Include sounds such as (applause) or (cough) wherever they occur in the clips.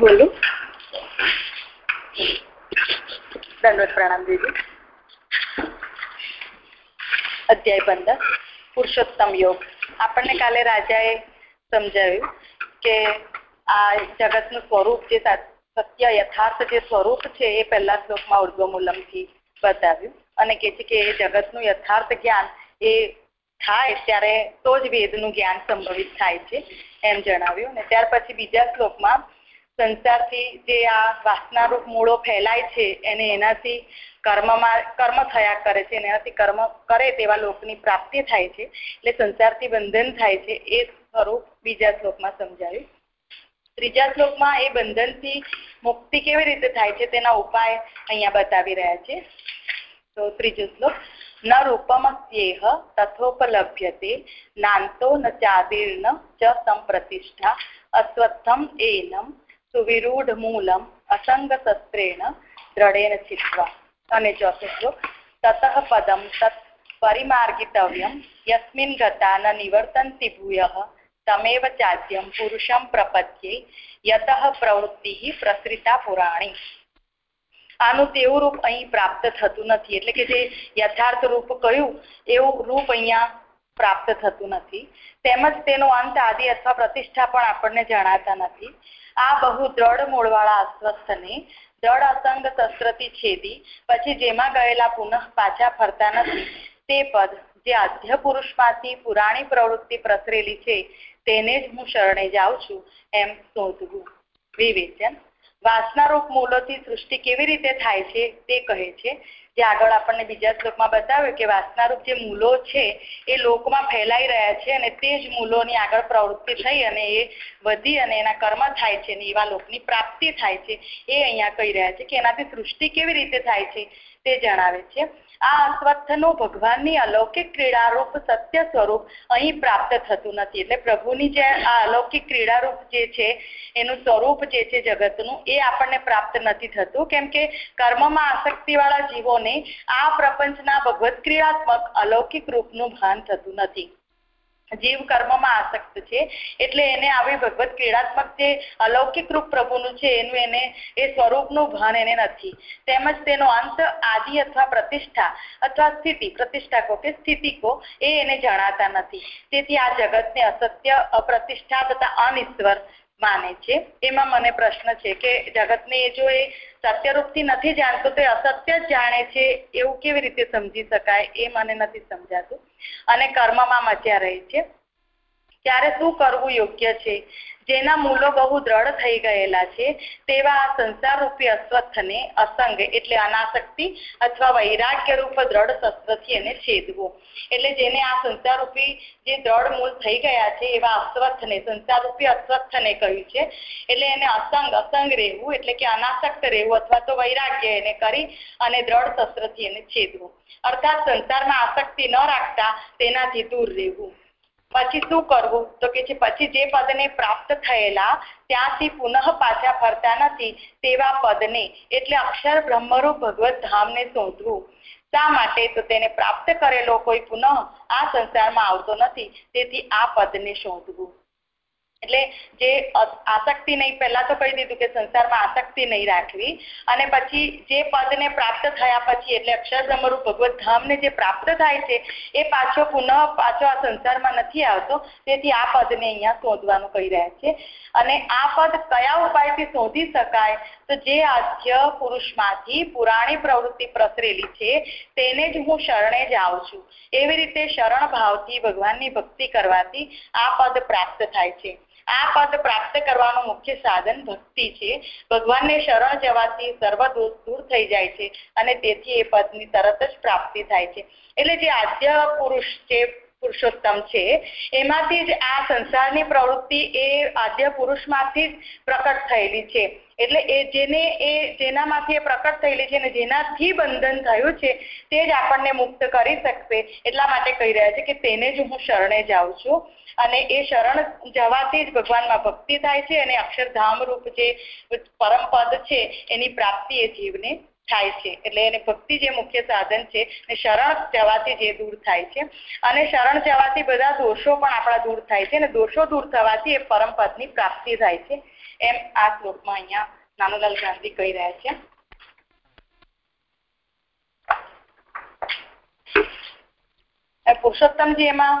બોલું. દંડવત પ્રણામ દીદી. અધ્યાય પંદર, પુરુષોત્તમ યોગ. આપણને કાલે રાજાએ સમજાવ્યું કે આ જગતનું સ્વરૂપ જે સત્ય, યથાર્થ જે સ્વરૂપ છે એ પહેલા શ્લોકમાં ઉર્ધ્વમૂલમથી બતાવ્યું. અને કે છે કે એ જગતનું યથાર્થ જ્ઞાન એ થાય ત્યારે તો જ વેદનું જ્ઞાન સંભવિત થાય છે એમ જણાવ્યું. અને ત્યાર પછી બીજા શ્લોકમાં સંસારથી જે આ વાસનારૂપ મૂળો ફેલાય છે, એને એનાથી કર્મમાં, કર્મ થયા કરે છે એનાથી કર્મ કરે તેવા લોકની પ્રાપ્તિ થાય છે, એટલે સંસારથી બંધન થાય છે, એ સ્વરૂપ બીજા શ્લોકમાં સમજાવ્યું ત્રીજા શ્લોકમાં એ બંધનથી મુક્તિ કેવી રીતે થાય છે, તેના ઉપાય અહીંયા બતાવી રહ્યા છે. તો ત્રીજો શ્લોક, ન રૂપમસ્યેહ તથોપલભ્યતે, નાંતો ન ચાદીર્ણ ચ સંપ્રતિષ્ઠા અસ્વત્થમ એનમ અસંગ શસ્ત્રેણ દ્રઢેન ચિત્વા અને ચોથો શ્લોક તતઃ પદમ તત્ પરિમાર્ગિતવ્યમ યસ્મિન ગતા ન નિવર્તન્તિ ભૂયઃ તમેવ ચાદ્યમ પુરુષમ પ્રપદ્યે યતઃ પ્રવૃત્તિ પ્રસરિતા પુરાણી આનું તેવું રૂપ અહીં પ્રાપ્ત થતું નથી એટલે કે જે યથાર્થ રૂપ કયું એવું રૂપ અહીંયા પ્રાપ્ત થતું નથી તેમજ તેનો અંત આદિ અથવા પ્રતિષ્ઠા પણ આપણને જણાતા નથી. આ બહુ દ્રઢ મૂળવાળા અસ્વસ્થને દળ અસંગ શસ્ત્રથી છેદી, પછી જેમાં ગયેલા પુનઃ પાછા ફરતા નથી, તે પદ જે આધ્ય પુરુષમાંથી પુરાણી પ્રવૃત્તિ પ્રસરેલી છે, તેને જ હું શરણે જાઉં છું એમ શોધવું. વિવેચન. વાસનારૂપ મૂલોથી સૃષ્ટિ કેવી રીતે થાય છે, તે કહે છે જે આગળ આપણને બીજા શ્લોકમાં બતાવ્યું કે વાસનારૂપ જે મૂલો છે, એ લોકમાં ફેલાઈ રહ્યા છે અને તે જ મૂલોની આગળ પ્રવૃત્તિ થઈ અને એ વધી અને એના કર્મ થાય છે અને એવા લોકની પ્રાપ્તિ થાય છે એ અહીંયા કહી રહ્યા છે કે એનાથી સૃષ્ટિ કેવી રીતે થાય છે તે જણાવે છે. આ અસ્વત્થનું ભગવાનની અલૌકિક ક્રીડારૂપ સત્ય સ્વરૂપ અહીં પ્રાપ્ત થતું નથી. એટલે પ્રભુની જે આ અલૌકિક ક્રીડારૂપ જે છે, એનું સ્વરૂપ જે છે જગતનું, એ આપણને પ્રાપ્ત નથી થતું. કેમ કે કર્મમાં આસક્તિવાળા જીવોને આ પ્રપંચના ભગવત ક્રિયાત્મક અલૌકિક રૂપનું ભાન થતું નથી. જીવ કર્મમાં આસક્ત છે. એટલે એને આવી ભગવત ક્રીડાત્મક જે અલૌકિક રૂપ પ્રભુનું છે, એનું એને, એ સ્વરૂપનું ભાન એને નથી. તેમજ તેનો અંત આદિ અથવા પ્રતિષ્ઠા અથવા સ્થિતિ, પ્રતિષ્ઠા કો કે સ્થિતિ એ એને જણાતા નથી. તેથી આ જગતને અસત્ય, અપ્રતિષ્ઠા તથા અનિશ્વર માને છે. એમાં મને પ્રશ્ન છે કે જગતને જો એ સત્યરૂપથી નથી જાણતો તે અસત્ય જ જાણે છે એવું કેવી રીતે સમજી શકાય એ મને નથી સમજાતું. અને કર્મમાં મચ્યા રહે છે. ત્યારે શું કરવું યોગ્ય છે? જેના મૂલો બહુ દ્રઢ થઈ ગયેલા છે, તેવા આ સંસાર રૂપી અસ્વસ્થને અસંગ એટલે અનાસક્તિ અથવા વૈરાગ્ય રૂપ દ્રઢ શસ્ત્રથી એને છેદવું. એટલે જેને આ સંસાર રૂપી જે દ્રઢ મૂળ થઈ ગયા છે, એવા અસ્વસ્થને સંસાર રૂપી અસ્વસ્થને કહ્યું છે, એટલે એને અસંગ અસંગ રહેવું એટલે કે અનાસક્ત રહેવું અથવા તો વૈરાગ્ય એને કરી અને દ્રઢ શસ્ત્રથી એને છેદવું. અર્થાત સંસારમાં આસક્તિ ન રાખતા તેનાથી દૂર રહેવું. પછી શું કરવું? તો કે છે પછી જે પદને પ્રાપ્ત થયેલા, ત્યાંથી પુનઃ પાછા ફરતા નથી તેવા પદને. એટલે અક્ષર બ્રહ્મરૂપ ભગવત ધામને શોધવું. શા માટે? તો તેને પ્રાપ્ત કરેલો કોઈ પુનઃ આ સંસારમાં આવતો નથી. તેથી આ પદને શોધવું. એટલે જે આસક્તિ નહીં, પહેલા તો કહી દીધું કે સંસારમાં આસક્તિ નહીં રાખવી. અને પછી જે પદને પ્રાપ્ત થયા પછી, એટલે અક્ષરબ્રહ્મરૂપ ભગવત ધામને જે પ્રાપ્ત થાય છે, એ પાછો પુનઃ પાછો આ સંસારમાં નથી આવતો. તેથી આ પદને અહીંયા શોધવાનું કહી રહ્યા છે. અને આ પદ કયા ઉપાયથી શોધી શકાય? તો જે આધ્ય પુરુષમાંથી પુરાણી પ્રવૃત્તિ પ્રસરેલી છે, તેને જ હું શરણે જ આવું છું. એવી રીતે શરણ ભાવથી ભગવાનની ભક્તિ કરવાથી આ પદ પ્રાપ્ત થાય છે. આ પદ પ્રાપ્ત કરવાનું મુખ્ય સાધન ભક્તિ છે. ભગવાનને શરણ જવાથી સર્વ દોષ દૂર થઈ જાય છે અને તેથી એ પદની તરત જ પ્રાપ્તિ થાય છે. એટલે જે આદ્ય પુરુષ છે પુરુષોત્તમ છે. એમાંથી જ આ સંસારની પ્રવૃત્તિ એ આદ્ય પુરુષમાંથી જ પ્રકટ થયેલી છે. એટલે એ જેને એ જેનામાંથી એ પ્રકટ થયેલી છે અને જેનાથી બંધન થયું છે, તે જ આપણને મુક્ત કરી શકશે. એટલા માટે કહી રહ્યા છે કે તેને જ હું શરણે જાઉં છું. અને એ શરણ જવાથી જ ભગવાનમાં ભક્તિ થાય છે અને અક્ષરધામ રૂપ જે પરમ પદ છે, એની પ્રાપ્તિ એ જીવને થાય છે. એટલે એને ભક્તિ જે મુખ્ય સાધન છે એ શરણ જવાથી જે દૂર થાય છે. અને શરણ જવાથી બધા દોષો પણ આપણા દૂર થાય છે અને દોષો દૂર થવાથી એ પરમ પદની પ્રાપ્તિ થાય છે. એમ આ શ્લોકમાં અહીંયા નાનુલાલ ગાંધી કહી રહ્યા છે. પુરુષોત્તમજી એમાં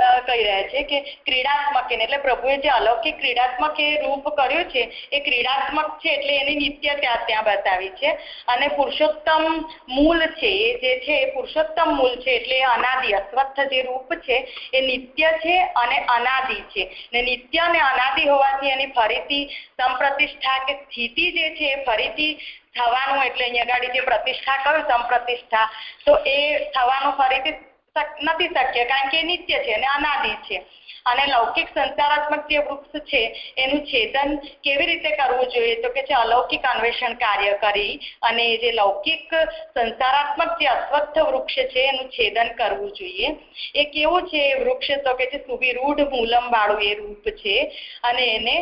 કહી રહ્યા છે કે ક્રીડાત્મક એટલે પ્રભુએ જે અલૌકિક ક્રીડાત્મક એ રૂપ કર્યું છે, એ ક્રીડાત્મક છે એટલે એની નિત્યતા ત્યાં બતાવી છે. અને પુરુષોત્તમ મૂલ છે, એ જે છે એ પુરુષોત્તમ મૂળ છે, એટલે અનાદિ અસ્વસ્થ જે રૂપ છે, એ નિત્ય છે અને અનાદિ છે. ને નિત્ય અને અનાદિ હોવાથી એની ફરીથી સંપ્રતિષ્ઠા કે સ્થિતિ જે છે એ ફરીથી થવાનું, એટલે અહીંયા આગળ જે પ્રતિષ્ઠા કહ્યું, સંપ્રતિષ્ઠા. તો એ થવાનું ફરીથી નથી શક્ય, કારણ કે નિત્ય છે અને અનાદિ છે. અને લૌકિક સંસારાત્મક જે વૃક્ષ છે, એનું છેદન કેવી રીતે કરવું જોઈએ? તો કે છે અલૌકિક અન્વેષણ કાર્ય કરી અને જે લૌકિક સંસારાત્મક જે અસ્વસ્થ વૃક્ષ છે, એનું છેદન કરવું જોઈએ. એ કેવું છે વૃક્ષ? તો કે છે સુવિરૂઢ મૂલમ વાળું એ રૂપ છે અને એને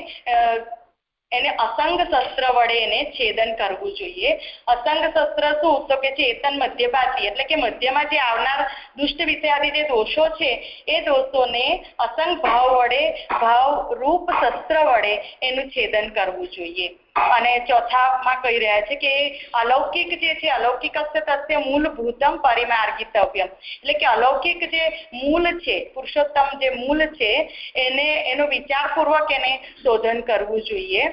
એને અસંગ શસ્ત્ર વડે એને છેદન કરવું જોઈએ. અસંગ શસ્ત્ર શું? તો કે ચેતન મધ્યપાતી. એટલે કે મધ્યમાં જે આવનાર દુષ્ટ વિષયાદી જે દોષો છે, એ દોષોને અસંગ ભાવ વડે, ભાવ રૂપ શસ્ત્ર વડે એનું છેદન કરવું જોઈએ. અને ચોથામાં કહી રહ્યા છે કે અલૌકિક જે છે, અલૌકિક તથ્ય મૂળભૂતમ પરિમાર્ગિતવ્યમ. એટલે કે અલૌકિક જે મૂળ છે, પુરુષોત્તમ જે મૂળ છે, એને, એનો વિચારપૂર્વક એને શોધન કરવું જોઈએ.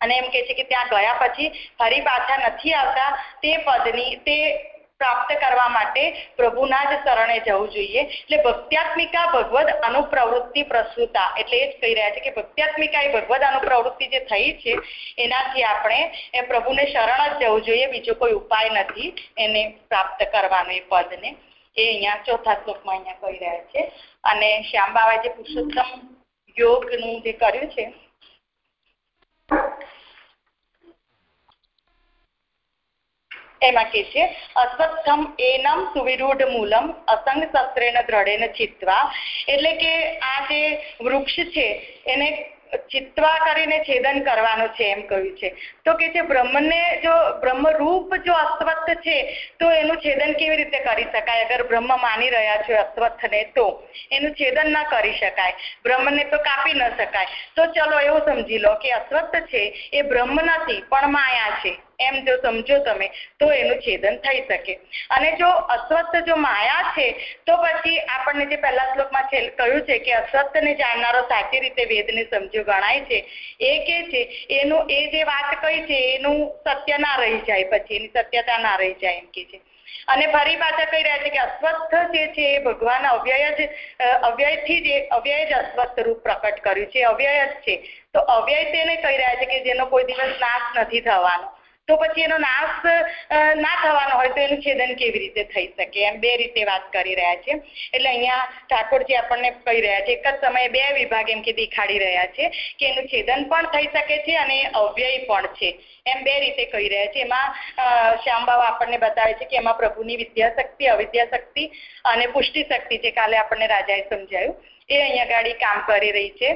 અને એમ કે છે કે ત્યાં ગયા પછી ફરી પાછા નથી આવતા, તે પદની, તે પ્રાપ્ત કરવા માટે પ્રભુના જ શરણે જવું જોઈએ. એટલે ભક્ત્યાત્મિકા ભગવદ અનુપ્રવૃત્તિ પ્રસુતા. એટલે એ જ કહી રહ્યા છે કે ભક્ત્યાત્મિકા એ ભગવદ અનુપ્રવૃત્તિ જે થઈ છે, એનાથી આપણે એ પ્રભુને શરણ જ જવું જોઈએ. બીજો કોઈ ઉપાય નથી એને પ્રાપ્ત કરવાનો એ પદને. એ અહીંયા ચોથા શ્લોકમાં અહીંયા કહી રહ્યા છે. અને શ્યામ બાબાએ જે પુરુષોત્તમ યોગનું જે કર્યું છે એમાં કે છે અસ્વત્થમ એનમ સુવિરૂઢ મૂલમ અસંગ શસ્ત્રેણ દ્રઢેન ચિત્વા એટલે કે આ જે વૃક્ષ છે એને ચિત્વા કરીને છેદન કરવાનું છે એમ કહ્યું છે તો કે છે બ્રહ્મને જો બ્રહ્મરૂપ જો અસ્વત્થ છે તો એનું છેદન કેવી રીતે કરી શકાય અગર બ્રહ્મ માની રહ્યા છો અસ્વત્થને તો એનું છેદન ન કરી શકાય બ્રહ્મને તો કાપી ન શકાય તો ચલો એવું સમજી લો કે અસ્વત્થ છે એ બ્રહ્મ નથી પણ માયા છે એમ જો સમજો તમે, તો એનું છેદન થઈ શકે. અને જો અસ્વસ્થ જો માયા છે, તો પછી આપણને જે પહેલા શ્લોકમાં કહ્યું છે કે અસ્વસ્થને જાણનારો સાચી રીતે વેદને સમજો ગણાય છે. એ કે છે, એનું એ જે વાત કહી છે, એનું સત્ય ના રહી જાય પછી, એની સત્યતા ના રહી જાય એમ કે છે. અને ફરી પાછા કહી રહ્યા છે કે અસ્વસ્થ જે છે, એ ભગવાન અવ્યય જ અવ્યયથી જ અવ્યય જ અસ્વસ્થ રૂપ પ્રકટ કર્યું છે, અવ્યય જ છે. તો અવ્યય તેને કહી રહ્યા છે કે જેનો કોઈ દિવસ નાશ નથી થવાનો. તો પછી એનો નાશ ના થવાનો હોય તો એનું છેદન કેવી રીતે થઈ શકે? એમ બે રીતે વાત કરી રહ્યા છે. એટલે અહીંયા ઠાકોરજી આપણને કહી રહ્યા છે, એક જ સમયે બે વિભાગ એમ કે દેખાડી રહ્યા છે કે એનું છેદન પણ થઈ શકે છે અને અવ્યય પણ છે. એમ બે રીતે કહી રહ્યા છે. એમાં શ્યામબાબા આપણને બતાવે છે કે એમાં પ્રભુની વિદ્યાશક્તિ, અવિદ્યાશક્તિ અને પુષ્ટિ શક્તિ જે કાલે આપણને રાજાએ સમજાયું, એ અહીંયા ગાડી કામ કરી રહી છે.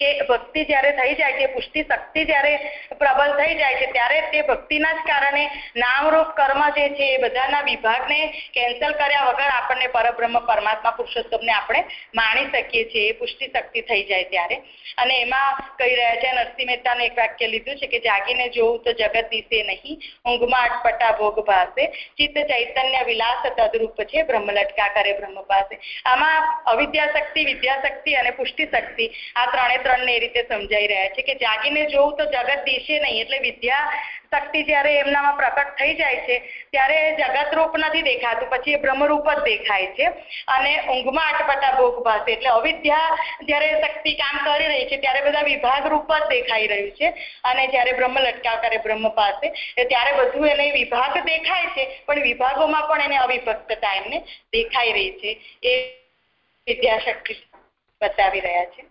કે ભક્તિ જ્યારે થઈ જાય છે પુષ્ટિ શક્તિ જ્યારે પ્રબળ થઈ જાય છે, ત્યારે તે ભક્તિના જ કારણે નામરૂપ કર્મ જે છે એ બધાના વિભાગને કેન્સલ કર્યા વગર આપણને પરબ્રહ્મ પરમાત્મા પુરુષોત્તમને આપણે માણી શકીએ છીએ, એ પુષ્ટિ શક્તિ થઈ જાય ત્યારે. અને એમાં કહી રહ્યા છે, નરસિંહ મહેતાને એક વાક્ય લીધું છે કે જાગીને જોવું તો જગત દિશે નહીં, ઊંઘમાં અટપટા ભોગ ભાસે, ચિત્ત ચૈતન્ય વિલાસ તદરૂપ છે, બ્રહ્મ લટકા કરે બ્રહ્મ પાસે. આમાં અવિદ્યાશક્તિ, વિદ્યાશક્તિ અને પુષ્ટિ શક્તિ આ ત્રણે ત્રણને એ રીતે સમજાઈ રહ્યા છે કે જાગીને જોવું તો જગત દિશે નહીં. એટલે વિદ્યા શક્તિ જ્યારે એમનામાં પ્રકટ થઈ જાય છે, ત્યારે જગત રૂપ નથી દેખાતું. પછી એ બ્રહ્મરૂપ જ દેખાય છે અને ઊંઘમાં અટપટા ભોગ ભાષે એટલે અવિદ્યા જ્યારે શક્તિ કામ કરી રહી છે, ત્યારે બધા વિભાગ રૂપ જ દેખાઈ રહ્યું છે. અને જ્યારે બ્રહ્મ લટકાવ કરે બ્રહ્મ પાસે ત્યારે બધું એને વિભાગ દેખાય છે, પણ વિભાગોમાં પણ એને અવિભક્તતા એમને દેખાઈ રહી છે. એ વિદ્યાશક્તિ બતાવી રહ્યા છે.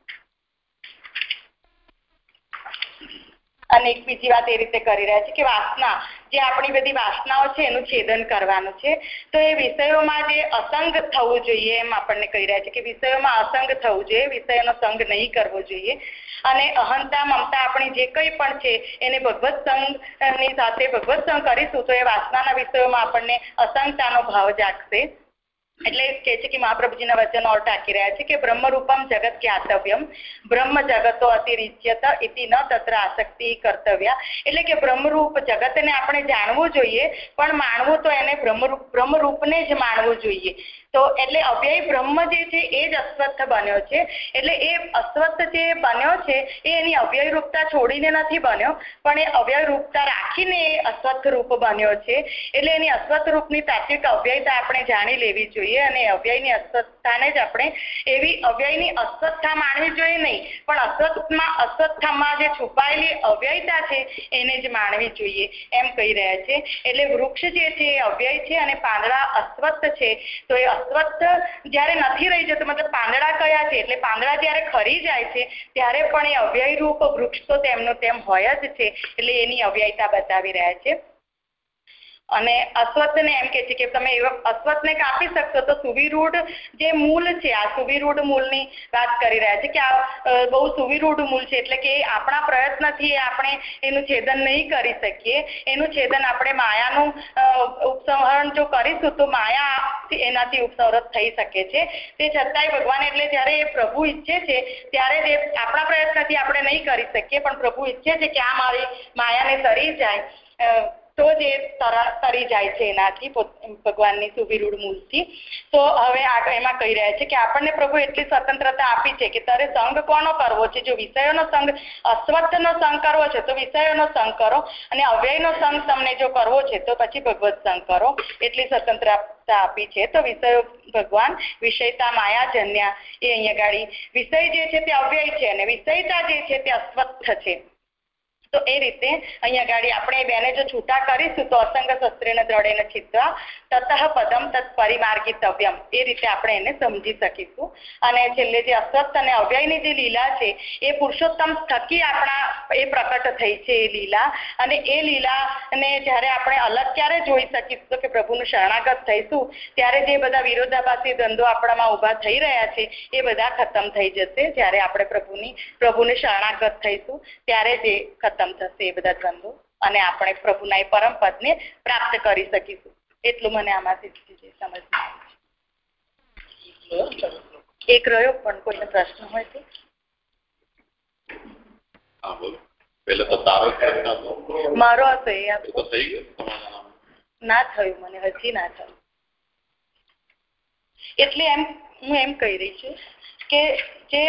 અને એક બીજી વાત એ રીતે કરી રહ્યા છે કે વાસના, જે આપણી બધી વાસનાઓ છે એનું છેદન કરવાનું છે. તો એ વિષયોમાં જે અસંગ થવું જોઈએ એમ આપણને કહી રહ્યા છે કે વિષયોમાં અસંગ થવું જોઈએ, વિષયોનો સંગ નહીં કરવો જોઈએ. અને અહંતા મમતા આપણી જે કંઈ પણ છે, એને ભગવત સંઘની સાથે ભગવત સંઘ કરીશું તો એ વાસનાના વિષયોમાં આપણને અસંગતાનો ભાવ જાગશે. એટલે કહે છે કે મહાપ્રભુજીના વચનો ટાંકી રહ્યા છે કે બ્રહ્મરૂપમ જગત જ્ઞાતવ્યમ. બ્રહ્મ જગતો અતિરિચ્યત ઇતિ ન તત્ર આસક્તિ કર્તવ્ય. એટલે કે બ્રહ્મરૂપ જગતને આપણે જાણવું જોઈએ, પણ માણવું તો એને બ્રહ્મરૂપ, બ્રહ્મરૂપને જ માણવું જોઈએ. તો એટલે અવ્યય બ્રહ્મ જે છે એ જ અસ્વસ્થ બન્યો છે. એટલે એ અસ્વસ્થ જે બન્યો છે એની અવ્યય રૂપતા છોડીને નથી બન્યો, પણ એ અવ્યય રૂપતા રાખીને એ અસ્વસ્થ રૂપ બન્યો છે. એટલે એની અસ્વસ્થ રૂપની તાત્વિક અવ્યયતા આપણે જાણી લેવી જોઈએ અને અવ્યયની અસ્વસ્થતાને જ આપણે એવી અવ્યયની અસ્વસ્થતા માણવી જોઈએ નહીં, પણ અસ્વસ્થમાં અસ્વસ્થમાં જે છુપાયેલી અવ્યયતા છે, એને જ માણવી જોઈએ એમ કહી રહ્યા છે. એટલે વૃક્ષ જે છે એ અવ્યય છે અને પાંદડા અસ્વસ્થ છે, તો એ અસ્વસ્થ જ્યારે નથી રહી જતું, મતલબ પાંદડા કયા છે? એટલે પાંદડા જ્યારે ખરી જાય છે, ત્યારે પણ એ અવ્યય રૂપ વૃક્ષ તો તેમનું તેમ હોય જ છે. એટલે એની અવ્યયતા બતાવી રહ્યા છે. અને અશ્વત્થને એમ કે છે કે તમે અશ્વત્થને કાપી શકશો તો સુવિરૂઢ જે મૂળ છે, આ સુવિરૂઢ મૂળની વાત કરી રહ્યા છે કે આ બહુ સુવિરૂઢ મૂળ છે એટલે કે આપણા પ્રયત્નથી આપણે એનું છેદન નહીં કરી શકીએ. એનું છેદન આપણે માયાનું ઉપસંહરણ જો કરીશું તો માયા એનાથી ઉપસંહરણ થઈ શકે છે. તે છતાંય ભગવાન એટલે જ્યારે એ પ્રભુ ઈચ્છે છે, ત્યારે આપણા પ્રયત્નથી આપણે નહીં કરી શકીએ, પણ પ્રભુ ઈચ્છે છે કે મારી માયાને સરી જાય. તો જ એ તરી જાય છે એનાથી ભગવાનની સુવિરૂઢ મૂળથી તો હવે એમાં કહી રહ્યા છે કે આપણને પ્રભુ એટલી સ્વતંત્રતા આપી છે કે તારે સંઘ કોનો કરવો છે? જો વિષયોનો સંઘ અસ્વત્થનો સંગ કરવો છે, તો વિષયોનો સંગ કરો અને અવ્યયનો સંગ તમને જો કરવો છે, તો પછી ભગવત સંગ કરો. એટલી સ્વતંત્રતા આપી છે. તો વિષયો, ભગવાન, વિષયતા માયા જન્યા એ અહીંયા ગાડી વિષય જે છે તે અવ્યય છે અને વિષયતા જે છે તે અસ્વત્થ છે. તો એ રીતે અહીંયા ગાડી આપણે બેને જો છૂટા કરીશું તો અસંગ શસ્ત્રીને દ્રઢે ને છિત્વા તતઃ પદમ તત્ પરિમાર્ગિતવ્યમ એ રીતે આપણે એને સમજી શકીશું. અને છેલ્લે જે અસ્વસ્થ અને અવ્યયની જે લીલા છે, એ પુરુષોત્તમ થકી આપણા એ પ્રકટ થઈ છે એ લીલા. અને એ લીલાને જ્યારે આપણે અલગ ક્યારે જોઈ શકીશું કે પ્રભુનું શરણાગત થઈશું, ત્યારે જે બધા વિરોધાભાસી ધંધો આપણામાં ઊભા થઈ રહ્યા છે, એ બધા ખતમ થઈ જશે જ્યારે આપણે પ્રભુની, પ્રભુને શરણાગત થઈશું, ત્યારે જે ખતમ થશે એ બધા દ્વંદ્વો. અને આપણે પ્રભુના એ પરમ પદને પ્રાપ્ત કરી શકીશું. એટલું મને આમાંથી સમજ એક રહ્યો પણ કોઈને પ્રશ્ન હોય તો? મારો હતો એ ના થયું મને હજી ના થયું. એટલે એમ હું એમ કહી રહી છું કે જે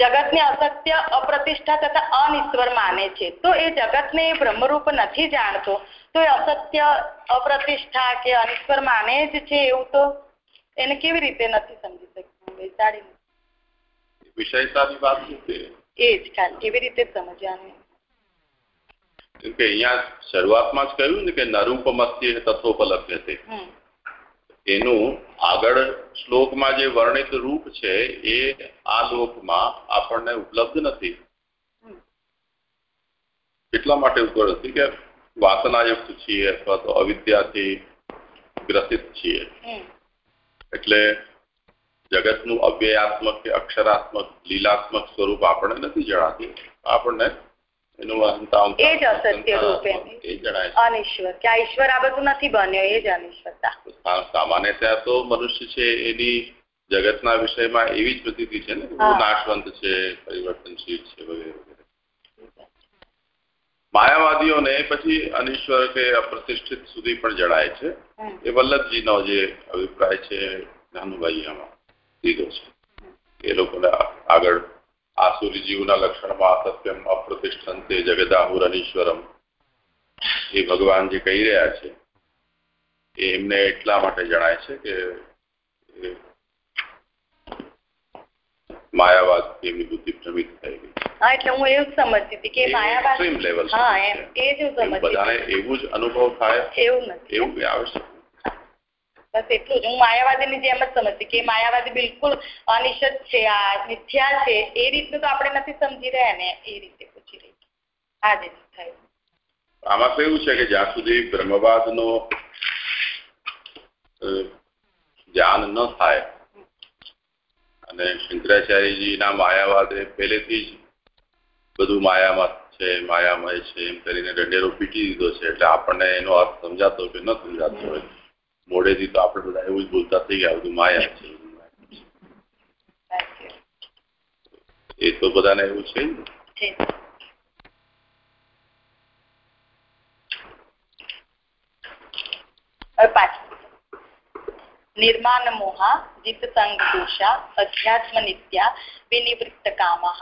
જગતને અસત્ય અપ્રતિષ્ઠા તથા અનિશ્વર માને છે તો એ જગતને બ્રહ્મરૂપ નથી જાણતો તો એ અસત્ય અપ્રતિષ્ઠા કે અનિશ્વર માને જ છે એવું તો એને કેવી રીતે નથી સમજી શકતું? બેસાડી વિષયતાની વાત એ જ ખાલી એવી રીતે સમજવાનું? કે અહીંયા શરૂઆતમાં જ કહ્યું ને કે નરૂપમસ્ય તત્વોપલબ્ધ છે એનું આગળ શ્લોકમાં જે વર્ણિત રૂપ છે એ આ લોકમાં આપણને ઉપલબ્ધ નથી. એટલા માટે ઉપલબ્ધ નથી કે વાસનાયુક્ત છીએ અથવા તો અવિદ્યાથી ગ્રસિત છીએ. એટલે જગતનું અવ્યયાત્મક કે અક્ષરાત્મક લીલાત્મક સ્વરૂપ આપણને નથી જણાતી. આપણને એનું એ જ અસત્ય રૂપે. અનિશ્વર. કે ઈશ્વર આ બધું નથી બન્યો એ જ અનિશ્વરતા. સામાન્યતયા તો મનુષ્ય છે એની જગતના વિષયમાં એવી જ છે ને નાશવંત છે પરિવર્તનશીલ છે વગેરે વગેરે. માયાવાદીઓને પછી અનિશ્વર કે અપ્રતિષ્ઠિત સુધી પણ જણાય છે. એ વલ્લભજીનો જે અભિપ્રાય છે નાનુભાઈ આમાં દીધો છે. એ લોકોને આગળ આસુરી જીવના લક્ષણમાં સત્યમ અપ્રતિષ્ઠંતે જગદાહુર અનીશ્વરમ એ ભગવાન જે કહી રહ્યા છે એ એમને એટલા માટે જણાય છે કે માયાવાદ એમની બુદ્ધિ ભ્રમિત થઈ ગઈ હા એટલે હું એવું સમજતી હતી કે માયાવાદ લેવલ હા એમ એ જ સમજતી બધાને એવું જ અનુભવ થાય એવું નથી. એવું આવશ્યક બસ એટલું જ. હું માયાવાદીની જેમ જ સમજતી કે માયાવાદી બિલકુલ અનિશ્ચિત છે, આ મિથ્યા છે, એ રીતનું તો આપણે નથી સમજી રહ્યા ને, એ રીતે પૂછી રહી હાજી થયું. આમાં એવું છે કે જ્યાં સુધી બ્રહ્મવાદનો જ્ઞાન ન થાય અને શંકરાચાર્યજીના માયાવાદ એ પહેલેથી જ બધું માયામાં છે, માયામય છે, એમ કરીને દંડેરો પીટી દીધો છે, એટલે આપણને એનો અર્થ સમજાતો કે ન સમજાતો હોય. મોડેથી તો આપણે બધા એવું જ બોલતા થઈ ગયા બધું માયા છે એ તો બધાને એવું છે નિર્માણ મોહા જીત સંગ દોષા અધ્યાત્મ નિત્યા વિનિવૃત્ત કામઃ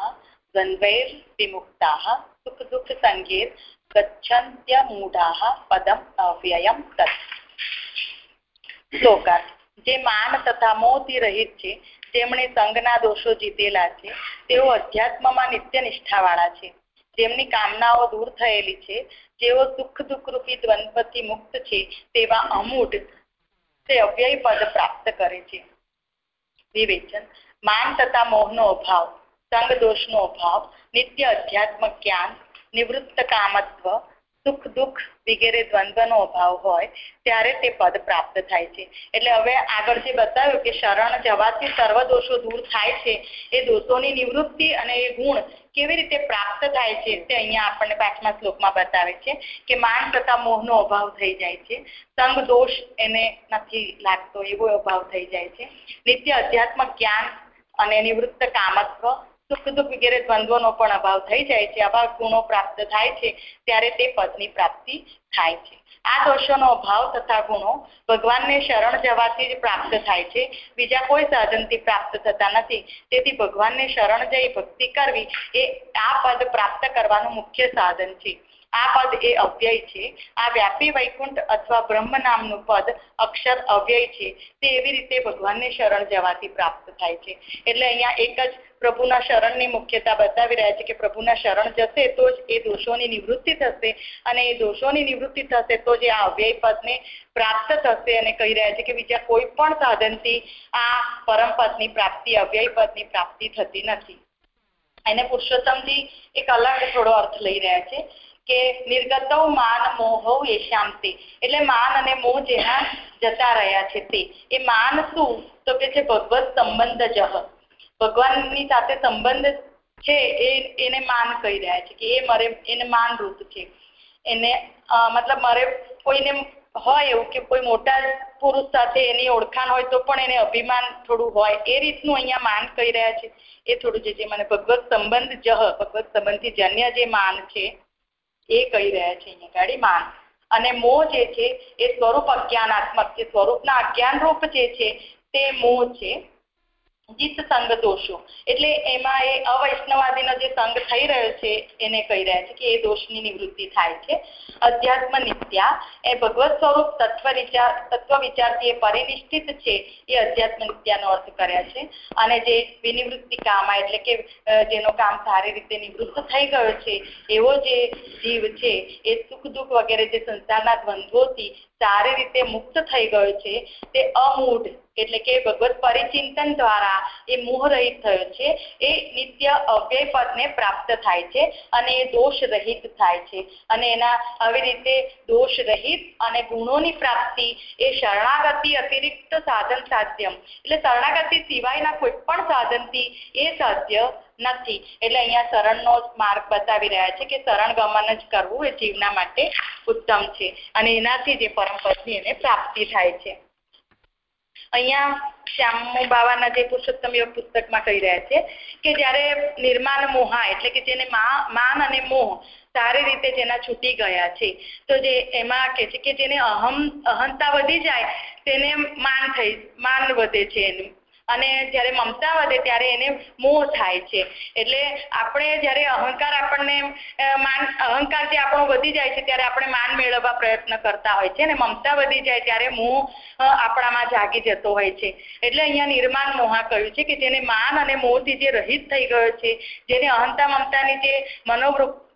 દ્વંદ્વૈર વિમુક્તા સુખ દુઃખ સંગેર ગચ્છન્ત્ય મૂઢા પદમ અવ્યયમ તત્ શ્લોકાર્થ જે માન તથા મોહથી રહિત છે, જેમણે સંઘના દોષો જીતેલા છે, તેઓ અધ્યાત્મમાં નિત્ય નિષ્ઠાવાળા છે. જેમની કામનાઓ દૂર થયેલી છે, જેઓ સુખ દુઃખરૂપી દ્વંદ્વથી મુક્ત છે, તેવા અમૂઢ તે અવ્યય પદ પ્રાપ્ત કરે છે. વિવેચન. માન તથા મોહનો અભાવ. સંગ દોષનો અભાવ. નિત્ય અધ્યાત્મ જ્ઞાન. નિવૃત્ત કામત્વ. સુખ દુઃખ વગેરે દ્વંદ્વનો અભાવ હોય, ત્યારે તે પદ પ્રાપ્ત થાય છે. એટલે હવે આગળ જે બતાવ્યું કે શરણ જવાથી સર્વ દોષો દૂર થાય છે, એ દોષોની નિવૃત્તિ અને એ ગુણ કેવી રીતે પ્રાપ્ત થાય છે, તે અહીંયા આપણને પાંચમા શ્લોકમાં બતાવે છે કે માન તથા મોહનો અભાવ થઈ જાય છે. સંગ દોષ એને નથી લાગતો, એવો અભાવ થઈ જાય છે. નિત્ય અધ્યાત્મ જ્ઞાન અને નિવૃત્ત કામત્વ સુખ દુઃખ વગેરે દ્વંદ્વનો પણ અભાવ થઈ જાય છે, આવા ગુણો પ્રાપ્ત થાય છે, ત્યારે તે પદની પ્રાપ્તિ થાય છે. આ દોષોનો અભાવ તથા ગુણો ભગવાનને શરણ જવાથી જ પ્રાપ્ત થાય છે. બીજા કોઈ સાધનથી પ્રાપ્ત થતા નથી. તેથી ભગવાનને શરણ જઈ ભક્તિ કરવી એ આ પદ પ્રાપ્ત કરવાનું મુખ્ય સાધન છે. આ પદ એ અવ્યય છે. આ વ્યાપી વૈકુંઠ અથવા બ્રહ્મ નામનું પદ અક્ષર અવ્યય છે. તે એવી રીતે ભગવાનને શરણ જવાથી પ્રાપ્ત થાય છે. એટલે અહીંયા એક જ પ્રભુના શરણની મુખ્યતા બતાવી રહ્યા છે કે પ્રભુના શરણ જશે તો જ એ દોષોની નિવૃત્તિ થશે અને એ દોષોની નિવૃત્તિ થશે તો જ આ અવ્યય પદને પ્રાપ્ત થશે અને કહી રહ્યા છે કે બીજા કોઈ પણ સાધનથી આ પરમ પદની પ્રાપ્તિ, અવ્યય પદની પ્રાપ્તિ થતી નથી. એને પુરુષોત્તમથી એક અલગ થોડો અર્થ લઈ રહ્યા છે. કે નિર્ગતૌ માન મોહો શાંતિ એટલે માન અને મોહ જેના જતા રહ્યા છે તે. એ માન શું? તો કે છે ભગવત સંબંધ જહ ભગવાનની સાથે સંબંધ છે એ એને માન કહી રહ્યા છે કે એ મારે એને માનરૂપ છે. એને મતલબ મારે કોઈને હોય એવું કે કોઈ મોટા પુરુષ સાથે એની ઓળખાણ હોય તો પણ એને અભિમાન થોડું હોય. એ રીતનું અહીંયા માન કહી રહ્યા છે. એ થોડું જે મને ભગવત સંબંધ જહ ભગવત સંબંધથી જન્ય જે માન છે એ કહી રહ્યા છે અહીંયા ગાડી માન અને મોહ જે છે એ સ્વરૂપ અજ્ઞાનાત્મક જે સ્વરૂપના અજ્ઞાન રૂપ જે છે તે મોહ છે. જીત સંઘ દોષો. એટલે એમાં એ અવૈષ્ણવાદીનો જે સંઘ થઈ રહ્યો છે, એને કહી રહ્યા છે કે એ દોષની નિવૃત્તિ થાય છે. અધ્યાત્મ નિત્યા, એ ભગવત સ્વરૂપ તત્વ વિચાર, તત્વ વિચારથી એ પરિનિષ્ઠિત છે, એ અધ્યાત્મ નિત્યાનો અર્થ કર્યા છે. અને જે વિનિવૃત્તિ કામા એટલે કે જેનો કામ સારી રીતે નિવૃત્ત થઈ ગયો છે, એવો જે જીવ છે, એ સુખ દુઃખ વગેરે જે સંસારના દ્વંદ્વોથી સારી રીતે મુક્ત થઈ ગયો છે, તે અમૂઢ એટલે કે ભગવત પરિચિંતન દ્વારા એ મોહરહિત થયો છે. એ નિત્ય અવ્યય પદને પ્રાપ્ત થાય છે અને એ દોષ રહિત થાય છે. અને એના આવી રીતે દોષ રહિત અને ગુણોની પ્રાપ્તિ એ શરણાગતિ અતિરિક્ત સાધન સાધ્યમ. એટલે શરણાગતિ સિવાયના કોઈ પણ સાધનથી એ સાધ્ય નથી. એટલે અહીંયા શરણનો માર્ગ બતાવી રહ્યા છે કે શરણ ગમન જ કરવું એ જીવના માટે ઉત્તમ છે. અને એનાથી જે પરમ એને પ્રાપ્તિ થાય છે. અહીંયા શ્યામુ બાવાના જે પુરુષોત્તમ યોગ પુસ્તકમાં કહી રહ્યા છે કે જ્યારે નિર્માણ મોહા એટલે કે જેને માન અને મોહ સારી રીતે જેના છૂટી ગયા છે, તો જે એમાં કે છે કે જેને અહમ, અહંતા વધી જાય તેને માન થઈ, માન વધે છે એનું. અને જ્યારે મમતા વધે ત્યારે એને મોહ થાય છે. એટલે આપણે જ્યારે અહંકાર આપણને માન, અહંકાર જે આપણો વધી જાય છે ત્યારે આપણે માન મેળવવા પ્રયત્ન કરતા હોય છે અને મમતા વધી જાય ત્યારે મોહ આપણામાં જાગી જતો હોય છે. એટલે અહીંયા નિર્માણ મોહા કહ્યું છે કે જેને માન અને મોહથી જે રહિત થઈ ગયો છે, જેને અહંતા મમતાની જે મનોવૃત્તિ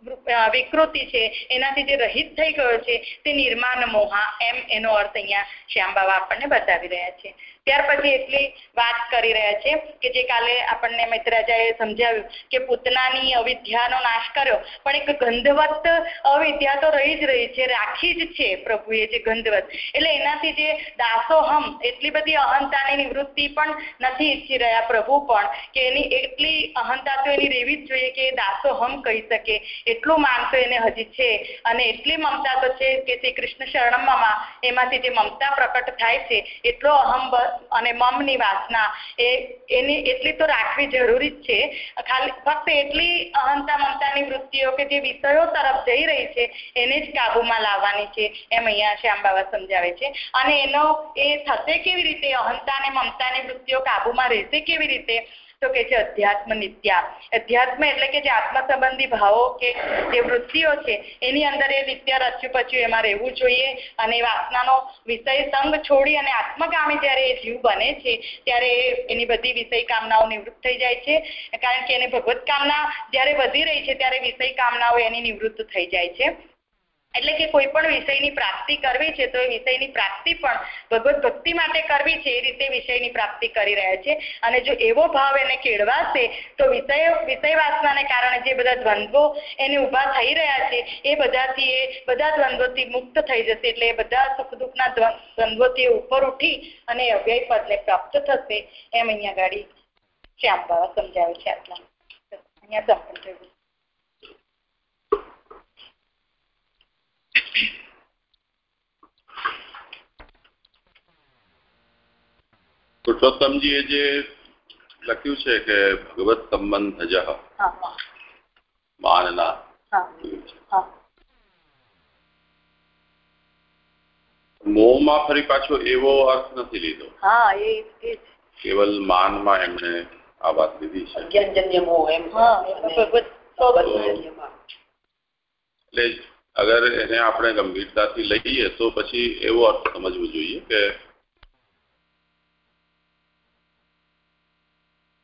વિકૃતિ છે, એનાથી જે રહિત થઈ ગયો છે, તે નિર્માણ મોહા એમ એનો અર્થ અહીંયા શ્યામ બાબા આપણને બતાવી રહ્યા છે. ત્યાર પછી એટલી વાત કરી રહ્યા છે કે જે કાલે આપણને મૈત્રાજાએ સમજાવ્યું કે પૂતનાની અવિદ્યાનો નાશ કર્યો. પણ એક ગંધવત અવિદ્યા તો રહી જ રહી છે, રાખી જ છે પ્રભુએ જે ગંધવત. એટલે એનાથી જે દાસોહમ એટલી બધી અહંતાની નિવૃત્તિ પણ નથી ઈચ્છી રહ્યા પ્રભુ પણ કે એની એટલી અહંતા તો એની રહેવી જ જોઈએ કે દાસોહમ કહી શકે. એટલું માન તો એને હજી છે અને એટલી મમતા તો છે કે શ્રી કૃષ્ણ શરણમમાં એમાંથી જે મમતા પ્રકટ થાય છે, એટલો અહમ અને મમની વાસના. એ, એની એટલી તો રાખવી જરૂરી જ છે. ખાલી, ફક્ત એટલી અહંતા મમતાની વૃત્તિઓ કે જે વિષયો તરફ જઈ રહી છે, એને જ કાબુમાં લાવવાની છે. એમ અહીંયા શ્યામ બાબા સમજાવે છે. અને એનો, એ થશે કેવી રીતે? અહંતા અને મમતાની વૃત્તિઓ કાબુમાં રહેશે કેવી રીતે? તો કે છે અધ્યાત્મ નિત્યા. અધ્યાત્મ એટલે કે જે આત્મ સંબંધી ભાવો કે જે વૃત્તિઓ છે, એની અંદર એ નિત્યા રચ્યું પચ્યું એમાં રહેવું જોઈએ અને વાસનાનો વિષય સંગ છોડી અને આત્મગામી જ્યારે એ જીવ બને છે, ત્યારે એની બધી વિષય કામનાઓ નિવૃત્ત થઈ જાય છે. કારણ કે એને ભગવત જ્યારે વધી રહી છે, ત્યારે વિષય એની નિવૃત્ત થઈ જાય છે. એટલે કે કોઈ પણ વિષયની પ્રાપ્તિ કરવી છે, તો એ વિષયની પ્રાપ્તિ પણ ભગવત ભક્તિ માટે કરવી છે, એ રીતે વિષયની પ્રાપ્તિ કરી રહ્યા છે. અને જો એવો ભાવ એને કેળવાશે, તો વિષય વિષય વાસનાને કારણે જે બધા દ્વંદ્વો એને ઊભા થઈ રહ્યા છે, એ બધાથી એ, બધા દ્વંદ્વોથી મુક્ત થઈ જશે. એટલે એ બધા સુખ દુઃખના દ્વંદ્વોથી ઉપર ઉઠી અને અવ્યય પદને પ્રાપ્ત થશે, એમ અહીંયા ગાડી શ્યામ બાબા સમજાવે છે આટલા. અહીંયા સંપન્ન થયું. પુરુષોત્તમજીએ જે લખ્યું છે કે ભગવત સંબંધ જ માનના. મોહમાં ફરી પાછો એવો અર્થ નથી લીધો. કેવલ માનમાં એમણે આ વાત લીધી છે. એટલે અગર એને આપણે ગંભીરતાથી લઈએ તો પછી એવો અર્થ સમજવો જોઈએ કે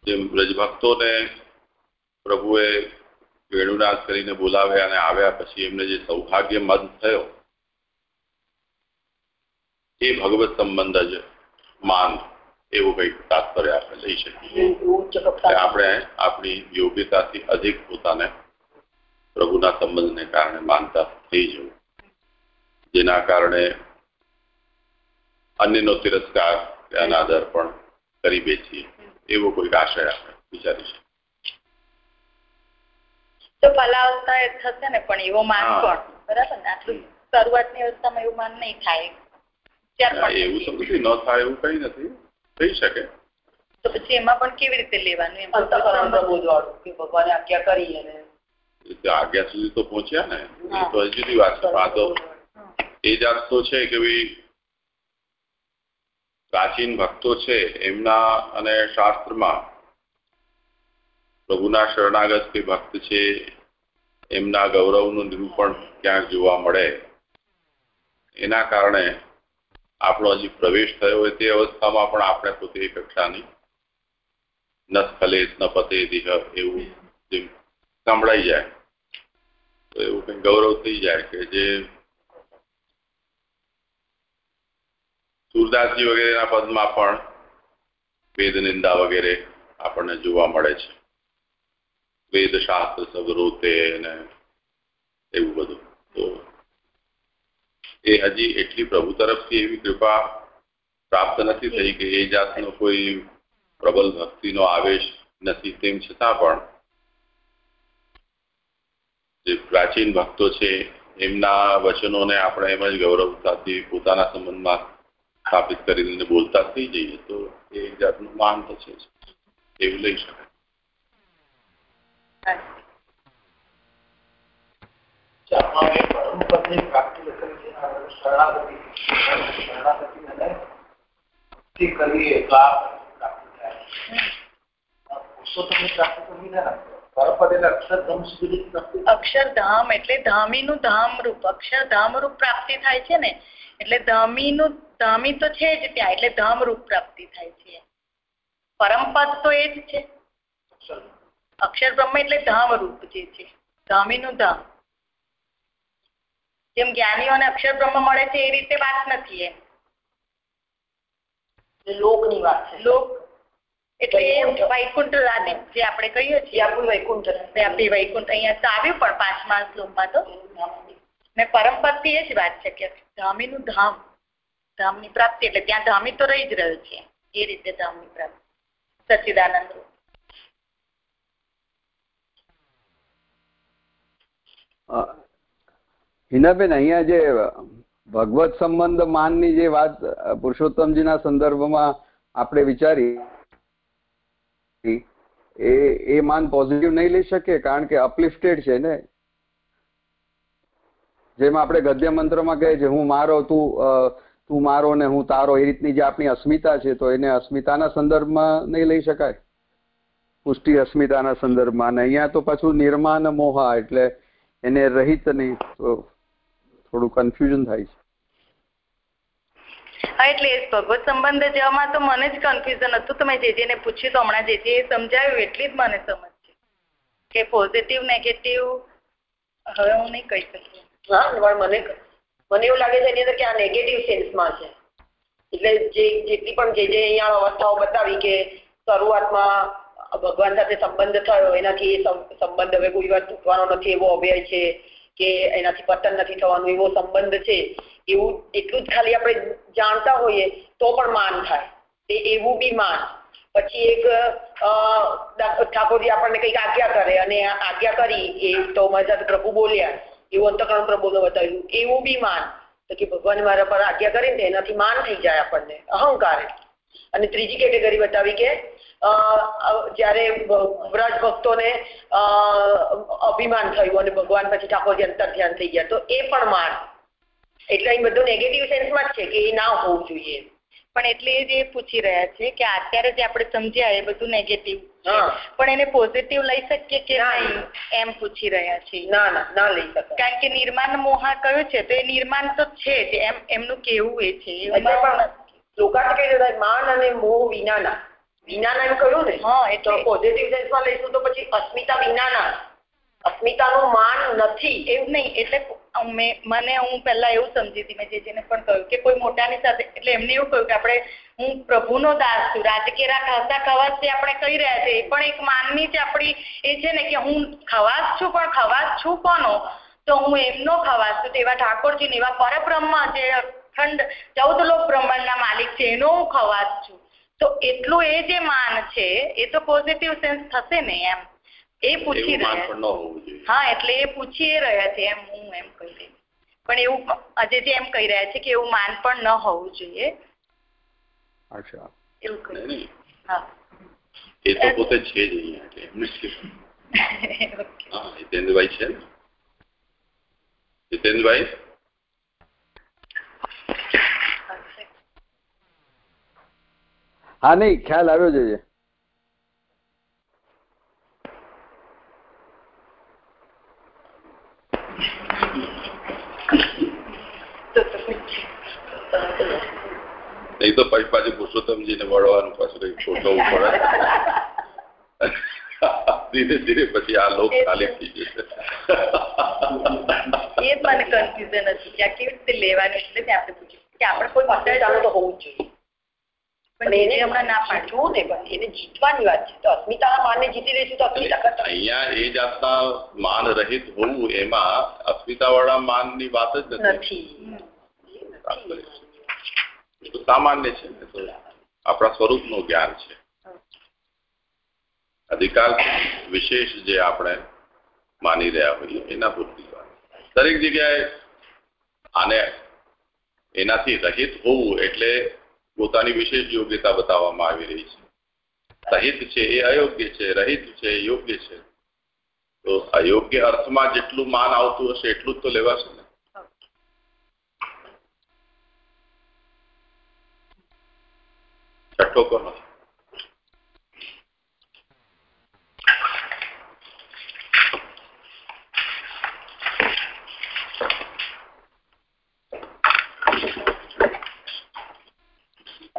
જેમ બ્રજભક્તોને પ્રભુએ વેણુનાદ કરીને બોલાવ્યા અને આવ્યા પછી એમને જે સૌભાગ્ય મદ થયો એ ભગવત સંબંધ જ માન એવું કંઈક તાત્પર્ય આપણે લઈ શકીએ. આપણે આપણી યોગ્યતાથી અધિક પોતાને પ્રભુના સંબંધને કારણે માનતા થઈ જવું. જેના કારણે અન્યનો તિરસ્કાર કે અનાદર પણ કરી બેસીએ. એવો કોઈક આશય આપણે થશે ને પણ એવો માન પણ બરાબર ને? આટલું શરૂઆતની અવસ્થામાં એવું માન નહીં થાય. એવું સમજી ન થાય એવું કઈ નથી. થઈ શકે. તો પછી એમાં પણ કેવી રીતે લેવાનું? એમ ભગવાને આજ્ઞા કરી અને આજ્ઞા સુધી તો પહોંચ્યા ને એ તો જુદી વાત છે આ તો એ જાત તો છે કે ભાઈ પ્રાચીન ભક્તો છે એમના અને શાસ્ત્રમાં પ્રભુના શરણાગત કે ભક્ત છે એમના ગૌરવનું નિરૂપણ ક્યાંક જોવા મળે. એના કારણે આપણો હજી પ્રવેશ થયો હોય તે અવસ્થામાં પણ આપણે પોતે કક્ષાની ન સ્ખલે ન પતે દિહ એવું સાંભળાઈ જાય. તો એવું કઈ ગૌરવ થઈ જાય કે જે સુરદાસજી વગેરેના પદમાં પણ વેદ નિંદા વગેરે આપણને જોવા મળે છે. વેદ શાસ્ત્ર સગરોતે ને એવું બધું. તો એ હજી એટલી પ્રભુ તરફથી એવી કૃપા પ્રાપ્ત નથી થઈ કે એ જાતનો કોઈ પ્રબલ ભક્તિનો આવેશ નથી. તેમ છતાં પણ જે પ્રાચીન ભક્તો છે, એમના વચનોને આપણે એમ જ ગૌરવતાથી પોતાના સંબંધમાં સ્થાપિત કરીને બોલતા થઈ જઈએ તો એ એક જાતનું માન તો છે એવું લઈ શકાય. અક્ષરધામ એટલે ધામીનું ધામ રૂપ. અક્ષરધામ રૂપ પ્રાપ્તિ થાય છે ને? એટલે ધામીનું ધામી તો છે જ ત્યાં એટલે ધામ રૂપ પ્રાપ્તિ થાય છે. પરમપદ તો એ જ છે. અક્ષર બ્રહ્મ એટલે ધામ રૂપ જે છે. ધામીનું ધામ. જેમ જ્ઞાનીઓને અક્ષર બ્રહ્મ મળે છે એ રીતે વાત નથી એમ. લોકની વાત છે. લોક એટલે વૈકુંઠ. આદિ જે આપણે કહીએ છીએ. વ્યાપુલ વૈકુંઠ વ્યાપી વૈકુંઠ. અહીંયા તો આવ્યું પણ પાંચમા શ્લોકમાં તો. ને પરમપદથી એ જ વાત છે કે ધામીનું ધામ ધામની પ્રાપ્તિ એટલે ત્યાં ધામી તો રહી જ રહ્યો છે. એ રીતે ધામની પ્રાપ્તિ. સચ્ચિદાનંદ હિનાબેન અહીંયા જે ભગવત સંબંધ માનની જે વાત પુરુષોત્તમજીના સંદર્ભમાં આપણે વિચારી એ એ માન પોઝિટિવ નહીં લઈ શકીએ કારણ કે અપલિફ્ટેડ છે ને. જેમ આપણે ગદ્ય મંત્રમાં કહે છે હું મારો, તું તું મારો ને હું તારો, એ રીતની જે આપણી અસ્મિતા છે, તો એને અસ્મિતાના સંદર્ભમાં નહીં લઈ શકાય. પુષ્ટિ અસ્મિતાના સંદર્ભમાં અને અહીંયા તો પાછું નિર્માણ મોહા એટલે એને રહિત નહીં, તો થોડું કન્ફ્યુઝન થાય છે. હા, એટલે ભગવત સંબંધ જેમાં તો મને જ કન્ફ્યુઝન હતું. તો મેં જે જેને પૂછ્યું તો હમણાં જે જે સમજાવ્યું એટલી જ મને સમજ છે. કે પોઝિટિવ નેગેટિવ હવે હું નહીં કહી શકું. હા મને મને એવું લાગે છે એની અંદર કે આ નેગેટિવ સેન્સમાં છે. એટલે જે, જેટલી પણ જે જે અહીંયા અવસ્થાઓ બતાવી કે શરૂઆતમાં ભગવાન સાથે સંબંધ થયો, એનાથી સંબંધ હવે કોઈ વાર તૂટવાનો નથી, એવો અભ્યય છે. કે એનાથી પતન નથી થવાનું, એવો સંબંધ છે, એવું એટલું જ ખાલી આપણે જાણતા હોઈએ તો પણ માન થાય. તે એવું બી માન. પછી એક ઠાકોરજી આપણને કંઈક આજ્ઞા કરે અને આજ્ઞા કરી એ તો મારી સાથે પ્રભુ બોલ્યા. એવું અંતકરણ પ્રભુને બતાવ્યું. એવું બી માન. તો કે ભગવાન મારા પર આજ્ઞા કરીને એનાથી માન થઈ જાય આપણને. અહંકાર. અને ત્રીજી કેટેગરી બતાવી કે જ્યારે વ્રજ ભક્તોને ને અભિમાન થયું અને ભગવાન પછી ઠાકોરજી અંતર ધ્યાન થઈ ગયા. તો એ પણ માન. એટલે અહીં બધું નેગેટિવ સેન્સમાં જ છે કે એ ના હોવું જોઈએ. પણ એટલે એ જે પૂછી રહ્યા છે કે અત્યારે જે આપણે સમજ્યા એ બધું નેગેટિવ પણ એને પોઝિટિવ લઈ શકીએ કે ના. નહીં એમ પૂછી રહ્યા છે? ના ના ના લઈ શકાય. કારણ કે નિર્માણ મોહા કયો છે તો એ નિર્માણ તો છે જ એમ એમનું કેવું એ છે. લોકાર્થ કહી દેતા માન અને મોહ વિનાના. વિનાના એમ કહ્યું ને હા તો પોઝિટિવ સેન્સમાં લઈશું તો પછી અસ્મિતા વિનાના. અસ્મિતાનું માન નથી. એવું નહીં એટલે મને હું પહેલા એવું સમજી હતી મેં જેને પણ કહ્યું કે કોઈ મોટાની સાથે એટલે એમને એવું કહ્યું કે આપણે હું પ્રભુનો દાસ છું. રાજકેરા ખાસા ખવાસ જે આપણે કહી રહ્યા છે એ પણ એક માનની જ આપણી એ છે ને કે હું ખવાસ છું પણ ખવાસ છું કોનો? તો હું એમનો ખવાસ છું. તેવા ઠાકોરજી એવા પરબ્રહ્મ જે અખંડ ચૌદ લોક બ્રહ્માંડના માલિક છે એનો હું ખવાસ છું. તો એટલું એ જે માન છે એ તો પોઝિટિવ સેન્સ થશે ને એમ. એ પૂછી રહ્યા હા એટલે એ પૂછી એ રહ્યા છે એમ હું એમ કહી રહી પણ એવું અજય જે એમ કહી રહ્યા છે કે એવું માન પણ ન હોવું જોઈએ. અચ્છા. એવું કહી. હા. એ તો પોતે છે જ અહીંયા એટલે એમને જ કહેવાય. ઓકે. (laughs) હા હિતેન્દ્રભાઈ છે હિતેન્દ્રભાઈ? હા નહીં ખ્યાલ આવ્યો છે નહીં તો પછી પાછું પુરુષોત્તમજીને વળવાનું પાછું કઈ ખોટો પડે. ધીરે ધીરે પછી આ લોક ખાલી થઈ જશે. એ મને કન્ફ્યુઝન હતું કે આ કેવી રીતે લેવાનું એટલે આપણે પૂછ્યું કે આપણે કોઈ તો હોવું જોઈએ. પણ પણ એને હમણાં ના પાડ્યું જીતવું ને પણ એને જીતવાની વાત છે. તો અસ્મિતાના માનને જીતી લઈશું તો અસ્મિતા કરતા. અહીંયા એ જાતના માન રહિત હોવું એમાં અસ્મિતાવાળા માનની વાત જ નથી. છે. સામાન્ય છે ને આપણા જ્ઞાન છે. અધિકાર વિશેષ જે આપણે માની રહ્યા હોઈએ એના પૂરતી વાત. દરેક જગ્યાએ આને એનાથી રહિત હોવું એટલે પોતાની વિશેષ યોગ્યતા બતાવવામાં આવી રહી છે. રહિત છે એ અયોગ્ય છે રહિત છે યોગ્ય છે. તો અયોગ્ય અર્થમાં જેટલું માન આવતું હશે એટલું જ તો લેવાશે ને. છઠ્ઠો કોનો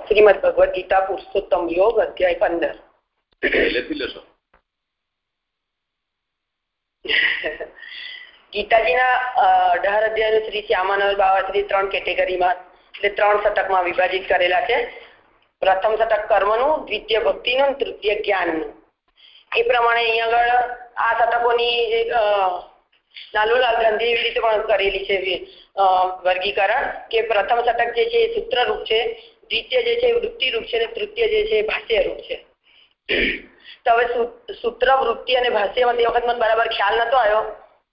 શ્રીમદ ભગવદ ગીતા પુરુષોત્તમ યોગ અધ્યાય પંદર. ગીતાજીના અઢાર અધ્યાયનું શ્રી શ્યામાનંદ બાબા શ્રી ત્રણ કેટેગરીમાં એટલે ત્રણ શતકમાં વિભાજિત કરેલા છે. પ્રથમ શતક કર્મનું દ્વિતીય ભક્તિનું તૃતીય જ્ઞાનનું. એ પ્રમાણે અહીંયા આગળ આ શતકોની લાલુલાલ ગાંધી એવી રીતે પણ કરેલી છે વર્ગીકરણ કે પ્રથમ શતક જે છે એ સૂત્રરૂપ છે. દ્વિતીય જે છે એ વૃત્તિ રૂપ છે અને તૃતીય જે છે એ ભાષ્ય રૂપ છે. તો હવે સૂત્ર વૃત્તિ અને ભાષ્યમાં તે વખત મને બરાબર ખ્યાલ નતો આવ્યો,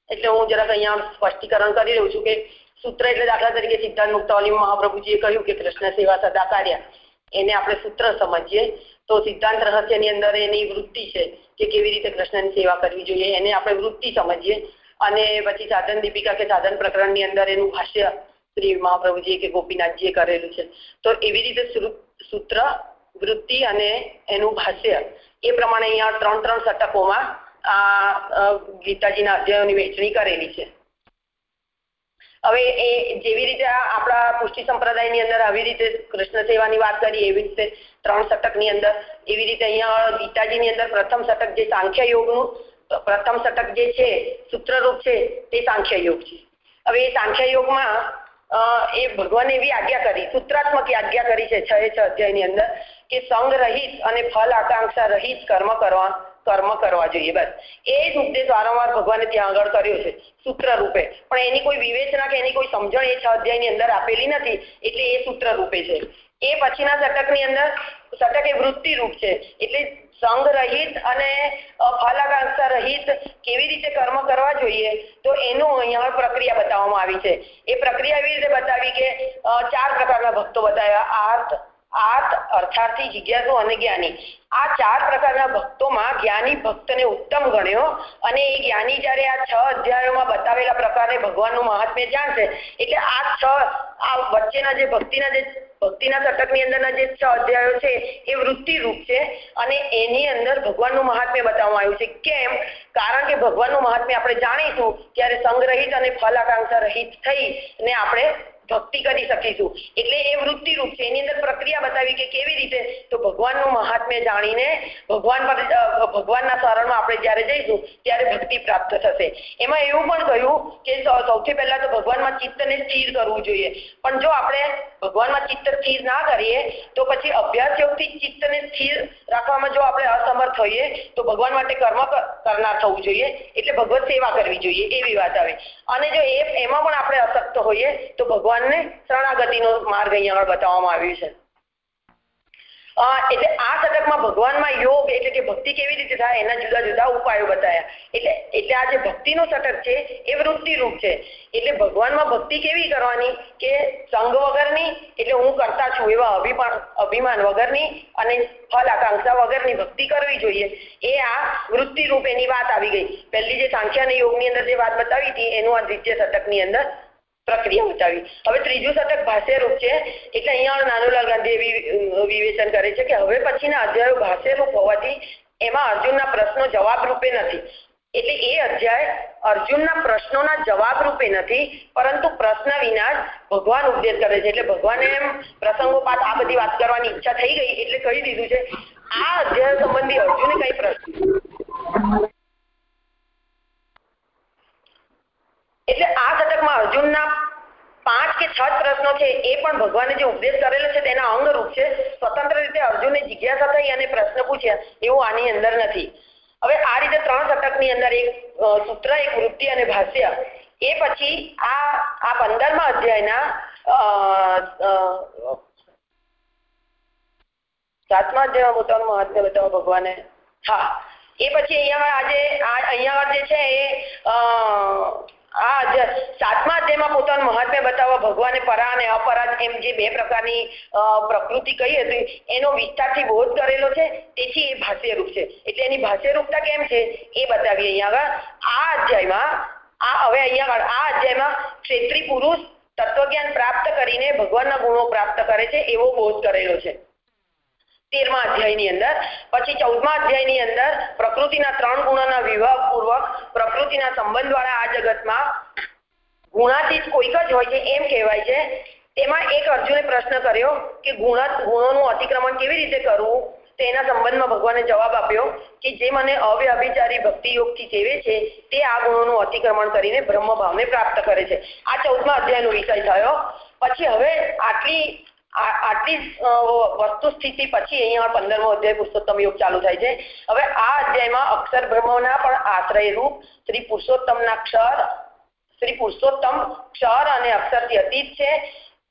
એટલે હું જરાક અહીંયા સ્પષ્ટીકરણ કરી રહ્યું છું કે સૂત્ર એટલે દાખલા તરીકે સિદ્ધાંત મુક્તાવલી મહાપ્રભુજીએ કહ્યું કે કૃષ્ણ સેવા સદા કાર્ય. એને આપણે સૂત્ર સમજીએ. તો સિદ્ધાંત રહસ્યની અંદર એની વૃત્તિ છે કે કેવી રીતે કૃષ્ણની સેવા કરવી જોઈએ, એને આપણે વૃત્તિ સમજીએ. અને પછી સાધન દીપિકા કે સાધન પ્રકરણની અંદર એનું ભાષ્ય શ્રી મહાપ્રભુજી કે ગોપીનાથજીએ કરેલું છે. તો એવી રીતે સૂત્ર, વૃત્તિ અને એનું ભાષ્ય એ પ્રમાણે અહીંયા ત્રણ ત્રણ શતકોમાં આ ગીતાજીના અધ્યાયોની વહેંચણી કરેલી છે. હવે એ જેવી રીતે આપણા પુષ્ટિ સંપ્રદાયની અંદર આવી રીતે કૃષ્ણ સેવાની વાત કરી, એવી રીતે ત્રણ શતકની અંદર, એવી રીતે અહીંયા ગીતાજીની અંદર પ્રથમ શતક જે સાંખ્ય યોગનું, પ્રથમ શતક જે છે, સૂત્રરૂપ છે, તે સાંખ્ય યોગ છે. હવે એ સાંખ્ય યોગમાં એ ભગવાને એવી આજ્ઞા કરી, સૂત્રાત્મક આજ્ઞા કરી છે છ છ અધ્યાયની અંદર, કે સંગ રહિત અને ફલ આકાંક્ષા રહિત કર્મ કરવા કર્મ કરવા જોઈએ, બસ. એ જ ઉપદેશ વારંવાર ભગવાને ત્યાં આગળ કર્યો છે, સૂત્ર રૂપે. પણ એની કોઈ વિવેચના કે એની કોઈ સમજણ એ છ અધ્યાયની અંદર આપેલી નથી, એટલે એ સૂત્ર રૂપે છે. એ પછીના શતકની અંદર, શતક એ વૃત્તિ રૂપ છે, એટલે સંઘ રહિત અને ફલાકાંક્ષા રહિત કેવી રીતે કર્મ કરવા જોઈએ, તો એનું અહીંયા પ્રક્રિયા બતાવવામાં આવી છે. એ પ્રક્રિયા એવી રીતે બતાવી કે ચાર પ્રકારના ભક્તો બતાવ્યા. આર્થ આર્થ અર્થાર્થી જિજ્ઞાસુ અને જ્ઞાની. આ ચાર પ્રકારના ભક્તોમાં જ્ઞાની ભક્તને ઉત્તમ ગણ્યો અને એ જ્ઞાની જ્યારે આ છ અધ્યાયોમાં બતાવેલા પ્રકારે ભગવાનનું મહાત્મ્ય જાણશે, એટલે આ છ, આ વચ્ચેના જે ભક્તિના જે, ભક્તિના શતકની અંદરના જે છ અધ્યાયો છે, એ વૃત્તિ રૂપ છે અને એની અંદર ભગવાનનું મહાત્મ્ય બતાવવામાં આવ્યું છે. કેમ? કારણ કે ભગવાનનું મહાત્મ્ય આપણે જાણીશું, ત્યારે સંગ્રહિત અને ફલાકાંક્ષા રહિત થઈ ને આપણે ભક્તિ કરી શકીશું. એટલે એ વૃત્તિ રૂપ છે. એની અંદર પ્રક્રિયા બતાવી કે કેવી રીતે? તો ભગવાનનું મહાત્મ્ય જાણીને ભગવાન ભગવાનના શરણમાં આપણે જ્યારે જઈશું, ત્યારે ભક્તિ પ્રાપ્ત થશે. એમાં એવું પણ કહ્યું કે સૌથી પહેલા તો ભગવાનમાં ચિત્તને સ્થિર કરવું જોઈએ. પણ જો આપણે ભગવાનમાં ચિત્ત સ્થિર ના કરીએ, તો પછી અભ્યાસ યોગથી ચિત્તને સ્થિર રાખવામાં જો આપણે અસમર્થ હોઈએ, તો ભગવાન માટે કર્મ કરનાર થવું જોઈએ. એટલે ભગવત સેવા કરવી જોઈએ. એવી વાત આવે. અને જો એમાં પણ આપણે અશક્ત હોઈએ, તો ભગવાન ભગવાનને શરણાગતિનો માર્ગ અહીંયા આગળ બતાવવામાં આવ્યું છે. એટલે આ શતકમાં ભગવાનમાં યોગ એટલે કે ભક્તિ કેવી રીતે થાય એના જુદા જુદા ઉપાયો બતાવ્યા એટલે એટલે આ જે ભક્તિનું શતક છે એ વૃત્તિ રૂપ છે. એટલે ભગવાનમાં ભક્તિ કેવી કરવાની? કે સંઘ વગરની, એટલે હું કરતા છું એવા અભિમાન અભિમાન વગરની અને ફલ આકાંક્ષા વગરની ભક્તિ કરવી જોઈએ. એ આ વૃત્તિ રૂપ એની વાત આવી ગઈ. પહેલી જે સાંખ્યા અને યોગની અંદર જે વાત બતાવી હતી, એનું આ દ્વિતીય શતકની અંદર પ્રક્રિયા બતાવી હવે ત્રીજું શતક ભાષ્યરૂપ છે. એટલે અહીંયા નાનુલાલ ગાંધી એવી વિવેચન કરે છે કે હવે પછીના અધ્યાયો ભાષ્યરૂપ હોવાથી એમાં અર્જુનના પ્રશ્નો જવાબ રૂપે નથી. એટલે એ અધ્યાય અર્જુનના પ્રશ્નોના જવાબ રૂપે નથી, પરંતુ પ્રશ્ન વિના ભગવાન ઉપદેશ કરે છે. એટલે ભગવાને એમ પ્રસંગોપાત આ બધી વાત કરવાની ઈચ્છા થઈ ગઈ, એટલે કહી દીધું છે. આ અધ્યાય સંબંધી અર્જુને કઈ પ્રશ્ન એટલે આ શતકમાં અર્જુનના પાંચ કે છ પ્રશ્નો છે એ પણ ભગવાને જે ઉપદેશ કરેલો છે તેના અંગરૂપ છે. સ્વતંત્ર રીતે અર્જુનને જિજ્ઞાસા થઈ અને પ્રશ્ન પૂછ્યા. એવું આની અંદર નથી. હવે આ રીતે ત્રણ શતકની અંદર એક સૂત્ર, એક વૃત્તિ અને ભાષ્ય. એ પછી આ આ પંદરમા અધ્યાયના સાતમા અધ્યાયમાં પોતાનું મહાત્મ્ય બતાવો ભગવાને. હા. એ પછી અહીંયા આજે અહીંયા જે છે એ અધ્યાયમાં મહાત્મ્ય બતાવવા ભગવાને પરા અને અપરા એમ જે બે પ્રકારની પ્રકૃતિ કહી હતી, એનો વિસ્તારથી બોધ કરેલો છે, તેથી એ ભાષ્યરૂપ છે. એટલે એની ભાષ્યરૂપતા કેમ છે? એ બતાવીએ અહીંયા આ અધ્યાયમાં, આ હવે અહીંયા આ અધ્યાયમાં ક્ષેત્રી પુરુષ તત્વજ્ઞાન પ્રાપ્ત કરીને ભગવાનના ગુણો પ્રાપ્ત કરે છે, એવો બોધ કરેલો છે. તેરમા અધ્યાયની અંદર. પછી ચૌદમા અધ્યાયની અંદર પ્રકૃતિના ત્રણ ગુણોના વિવાહ પૂર્વક પ્રકૃતિના સંબંધ વાળા આ જગતમાં ગુણાતીત કોઈક જ હોય છે, એમ કહેવાય છે. તેમાં એક અર્જુને પ્રશ્ન કર્યો કે ગુણા, ગુણોનું અતિક્રમણ કેવી રીતે કરવું? તેના સંબંધમાં ભગવાને જવાબ આપ્યો કે જે મને અવ્યભિચારી ભક્તિ યોગથી સેવે છે, તે આ ગુણોનું અતિક્રમણ કરીને બ્રહ્મ ભાવને પ્રાપ્ત કરે છે. આ ચૌદમા અધ્યાયનો વિષય થયો. પછી હવે આટલી આટલી વસ્તુ સ્થિતિ પછી અહીંયા પંદરમો અધ્યાય પુરુષોત્તમ યોગ ચાલુ થાય છે. હવે આ અધ્યાયમાં અક્ષર બ્રહ્મના પણ આશ્રય શ્રી પુરુષોત્તમના ક્ષર શ્રી પુરુષોત્તમ ક્ષર અને અક્ષરથી અતીત છે.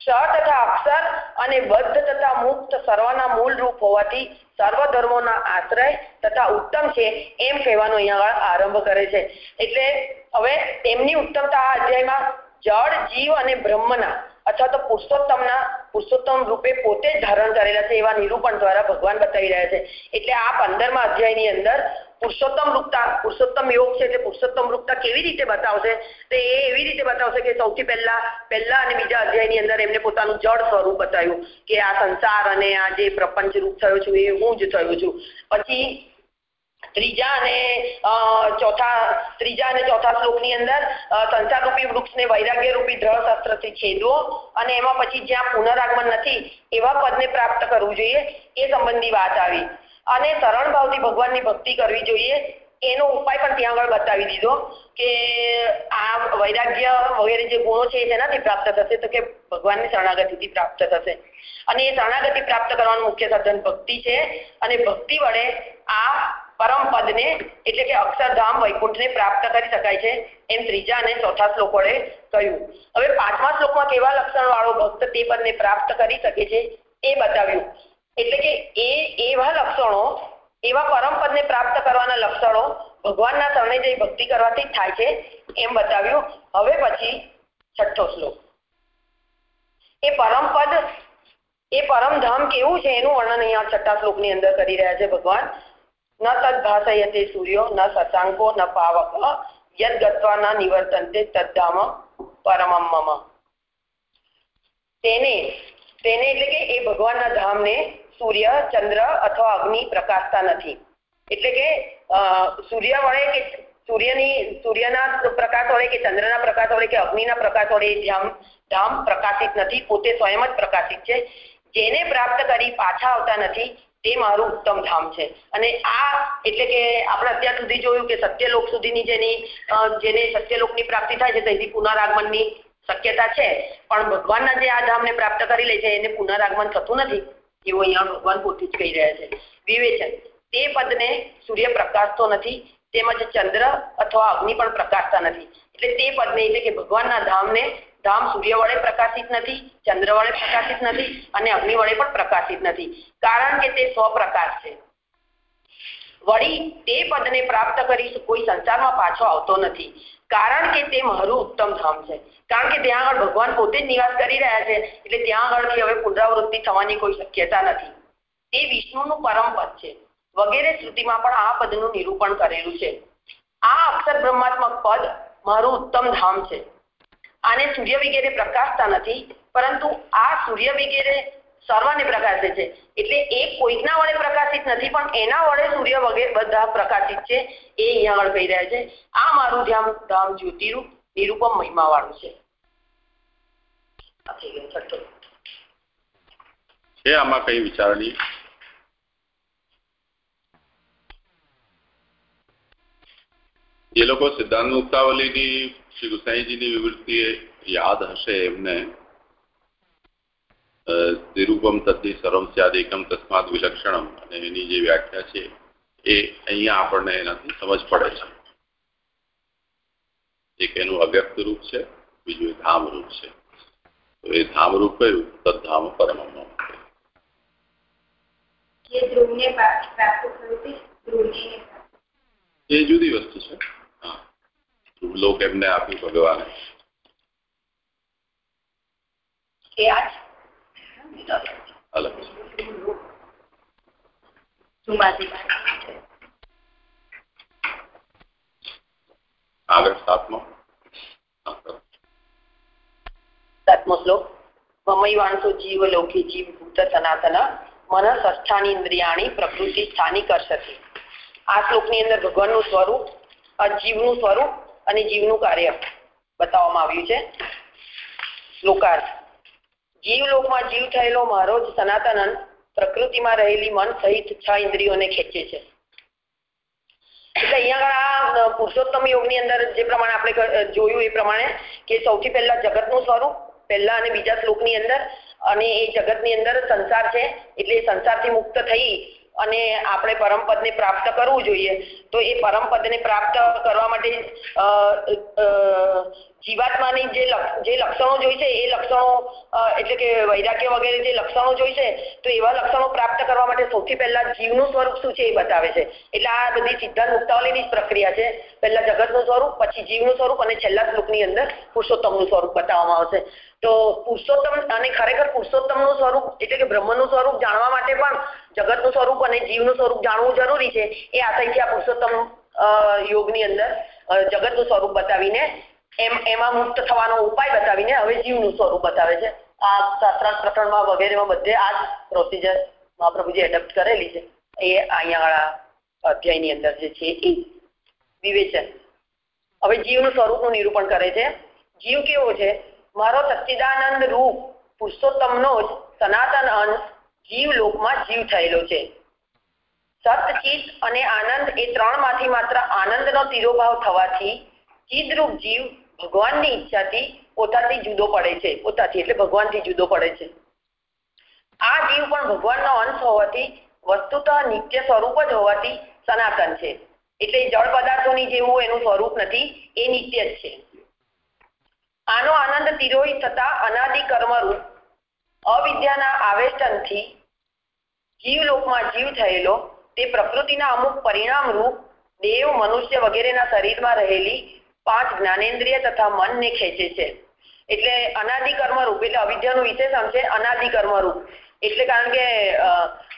ક્ષર તથા અક્ષર અને બદ્ધ તથા મુક્ત સર્વના મૂળ રૂપ હોવાથી સર્વ ધર્મોના આશ્રય તથા ઉત્તમ છે એમ કહેવાનો અહીંયા આરંભ કરે છે. એટલે હવે તેમની ઉત્તમતા આ અધ્યાયમાં જળ, જીવ અને બ્રહ્મના અથવા તો પુરુષોત્તમના પુરુષોત્તમ રૂપે પોતે જ ધારણ કરેલા છે એવા નિરૂપણ દ્વારા ભગવાન બતાવી રહ્યા છે. એટલે આ પંદરમા અધ્યાયની અંદર પુરુષોત્તમ રૂપતા, પુરુષોત્તમ યોગ છે એટલે પુરુષોત્તમ રૂપતા કેવી રીતે બતાવશે? તો એ એવી રીતે બતાવશે કે સૌથી પહેલા પહેલા અને બીજા અધ્યાયની અંદર એમને પોતાનું જળ સ્વરૂપ બતાવ્યું કે આ સંસાર અને આ જે પ્રપંચ રૂપ થયો છું એ હું જ થયો છું. પછી ત્રીજા અને ચોથા, ત્રીજા અને ચોથા શ્લોકની અંદર સંસાર રૂપી વૃક્ષને વૈરાગ્ય રૂપી દ્રઢ શસ્ત્રથી છેદવો અને એમાં પછી જ્યાં પુનરાગમન નથી એવા પદને પ્રાપ્ત કરવું જોઈએ એ સંબંધી વાત આવી. અને સરળ ભાવથી ભગવાનની ભક્તિ કરવી જોઈએ. એનો ઉપાય પણ ત્યાં આગળ બતાવી દીધો કે આ વૈરાગ્ય વગેરે જે ગુણો છે એ શેનાથી પ્રાપ્ત થશે? તો કે ભગવાનની શરણાગતિથી પ્રાપ્ત થશે. અને એ શરણાગતિ પ્રાપ્ત કરવાનું મુખ્ય સાધન ભક્તિ છે. અને ભક્તિ વડે આ પરમ પદને એટલે કે અક્ષરધામ વૈકુંઠને પ્રાપ્ત કરી શકાય છે. એમ ત્રીજા અને ચોથા શ્લોક વડે કહ્યું. હવે પાંચમા શ્લોકમાં કેવા લક્ષણ વાળો ભક્ત તે પદને પ્રાપ્ત કરી શકે છે એ બતાવ્યું. એટલે કે એ, એવા લક્ષણો, એવા પરમપદને પ્રાપ્ત કરવાના લક્ષણો ભગવાનના શરણે જઈ ભક્તિ કરવાથી થાય છે એમ બતાવ્યું. હવે પછી છઠ્ઠો શ્લોક. એ પરમપદ, એ પરમધામ કેવું છે એનું વર્ણન અહીંયા છઠ્ઠા શ્લોકની અંદર કરી રહ્યા છે ભગવાન. ન તદ સૂર્યો, ન શશાંકો ન પાવક, યદ ગત્વા ન નિવર્તનતે તદ્ધામ પરમમ મમ. તેને તેને એટલે કે એ ભગવાનના ધામને સૂર્ય, ચંદ્ર અથવા અગ્નિ પ્રકાશતા નથી. એટલે કે સૂર્ય વડે કે સૂર્યની, સૂર્યના પ્રકાશ વડે કે ચંદ્રના પ્રકાશ વડે કે અગ્નિના પ્રકાશ વડે ધામ ધામ પ્રકાશિત નથી, પોતે સ્વયં જ પ્રકાશિત છે. જેને પ્રાપ્ત કરી પાછા આવતા નથી, તે મારું ઉત્તમ ધામ છે. અને આ એટલે કે આપણે અત્યાર સુધી જોયું કે સત્યલોક સુધીની જેની જેને સત્યલોકની પ્રાપ્તિ થાય છે તેથી પુનરાગમનની શક્યતા છે. પણ ભગવાનના જે આ ધામને પ્રાપ્ત કરી લે છે, એને પુનરાગમન થતું નથી. એવું અહીંયા ભગવાન જ કહી રહ્યા છે. વિવેચન. તે પદને સૂર્ય પ્રકાશતો નથી, તેમજ ચંદ્ર અથવા અગ્નિ પણ પ્રકાશતા નથી. એટલે તે પદને એટલે કે ભગવાનના ધામને, ધામ સૂર્ય વડે પ્રકાશિત નથી, ચંદ્ર વડે પ્રકાશિત નથી અને અગ્નિ વડે પણ પ્રકાશિત નથી. કારણ કે તે સ્વપ્રકાશ છે. વળી તે પદને પ્રાપ્ત કરી કોઈ સંસારમાં પાછો આવતો નથી. કારણ કે તે મારું ઉત્તમ ધામ છે. કારણ કે ત્યાં આગળ ભગવાન પોતે જ નિવાસ કરી રહ્યા છે, એટલે ત્યાં આગળથી હવે પુનરાવૃત્તિ થવાની કોઈ શક્યતા નથી. તે વિષ્ણુનું પરમ પદ છે. વગેરે શ્રુતિમાં પણ આ પદનું નિરૂપણ કરેલું છે. આ અક્ષર બ્રહ્માત્મક પદ મારું ઉત્તમ ધામ છે. આને સૂર્ય વગેરે પ્રકાશતા નથી, પરંતુ આ સૂર્ય વગેરે સર્વને પ્રકાશે છે. એટલે એ કોઈકના વડે પ્રકાશિત નથી, પણ એના વડે સૂર્ય વગેરે બધા પ્રકાશિત છે. એ અહીંયા આગળ કહી રહ્યા છે. આ મારું ધ્યાન, ધામ જ્યોતિરૂપ, નિરૂપમ મહિમા વાળું છે છે આમાં કઈ વિચારણી જે લોકો સિદ્ધાંત મુક્તાવલીની શ્રી ગુસાઈજીની વિવૃત્તિ યાદ હશે એમને. નિરૂપમ તદ્ધિ સર્વમ સ્યાદેકમ તસ્માદ વિલક્ષણમ. અને એની જે વ્યાખ્યા છે એ અહીંયા આપણને એનાથી સમજ પડે છે. એક એનું અવ્યક્ત રૂપ છે બીજું એ ધામ રૂપ છે. તો એ ધામ રૂપ કયું? તદ્ધામ પરમ એ જુદી વસ્તુ છે. લોક એમને આપ્યું ભગવાને. અલગ આગળ સાતમો. સાતમો શ્લોક. મમૈવાંશો જીવ લૌકી જીવ ભૂત સનાતન મન સંસ્થાની ઇન્દ્રિયાણી પ્રકૃતિ સ્થાની કરશતી આ શ્લોકની અંદર ભગવાનનું સ્વરૂપ જીવનું સ્વરૂપ અને જીવનું કાર્ય બતાવવામાં આવ્યું છે. શ્લોકાર્થ જીવલોકમાં જીવ થયેલો મારો જ સનાતન પ્રકૃતિમાં રહેલી મન સહિત છ ઇન્દ્રિયોને ખેંચે છે. એટલે અહીંયા આગળ આ પુરુષોત્તમ યોગની અંદર જે પ્રમાણે આપણે જોયું એ પ્રમાણે કે સૌથી પહેલા જગતનું સ્વરૂપ, પહેલા અને બીજા શ્લોકની અંદર, અને એ જગતની અંદર સંસાર છે, એટલે સંસારથી મુક્ત થઈ અને આપણે પરમપદને પ્રાપ્ત કરવું જોઈએ. તો એ પરમપદને પ્રાપ્ત કરવા માટે જીવાત્માની જે જે લક્ષણો જોઈશે એ લક્ષણો એટલે કે વૈરાગ્ય વગેરે જે લક્ષણો જોઈશે તો એવા લક્ષણો પ્રાપ્ત કરવા માટે સૌથી પહેલા જીવનું સ્વરૂપ શું છે એ બતાવે છે. એટલે આ બધી સિદ્ધાંત મુક્તાવલીની જ પ્રક્રિયા છે. પહેલા જગતનું સ્વરૂપ, પછી જીવનું સ્વરૂપ અને છેલ્લા શ્લોકની અંદર પુરુષોત્તમનું સ્વરૂપ બતાવવામાં આવશે. તો પુરુષોત્તમ, અને ખરેખર પુરુષોત્તમનું સ્વરૂપ, એટલે કે બ્રહ્મનું સ્વરૂપ જાણવા માટે પણ જગતનું સ્વરૂપ અને જીવનું સ્વરૂપ જાણવું જરૂરી છે. એ આશયથી આ પુરુષોત્તમ યોગની અંદર જગતનું સ્વરૂપ બતાવીને એમ, એમાં મુક્ત થવાનો ઉપાય બતાવીને હવે જીવનું સ્વરૂપ બતાવે છે. આ શાસ્ત્રાર્થ પ્રકરણમાં વગેરેમાં બધે આ જ પ્રોસિજર મહાપ્રભુજી એડપ્ટ કરેલી છે. એ અહીંયા અધ્યાયની અંદર જે છે એ વિવેચન. હવે જીવનું સ્વરૂપનું નિરૂપણ કરે છે. જીવ કેવો છે? મારો સચ્ચિદાનંદ રૂપ પુરુષોત્તમનો જ સનાતન અંશ જીવ લોકમાં જીવ થયેલો છે. સતચિત અને આનંદ એ ત્રણમાંથી માત્ર આનંદનો તિરોભાવ થવાથી ચિદરૂપ જીવ ભગવાનની ઈચ્છાથી પોતાથી જુદો પડે છે. પોતાથી એટલે ભગવાનથી જુદો પડે છે. આ જીવ પણ ભગવાનનો અંશ હોવાથી વસ્તુતઃ નિત્ય સ્વરૂપ જ હોવાથી સનાતન છે. એટલે જળ પદાર્થોની જેવું એનું સ્વરૂપ નથી, એ નિત્ય જ છે. આનો આનંદ તિરોહિત થતા અનાદિ કર્મરૂપ અવિદ્યાના આવેષ્ટનથી જીવલોકમાં જીવ થયેલો, તે પ્રકૃતિના અમુક પરિણામ રૂપ દેવ, મનુષ્ય વગેરેના શરીરમાં રહેલી પાંચ જ્ઞાનેન્દ્રિય તથા મનને ખેંચે છે. એટલે અનાદિ કર્મરૂપ એટલે અવિદ્યાનું વિશેષણ છે અનાદિ કર્મરૂપ એટલે કારણ કે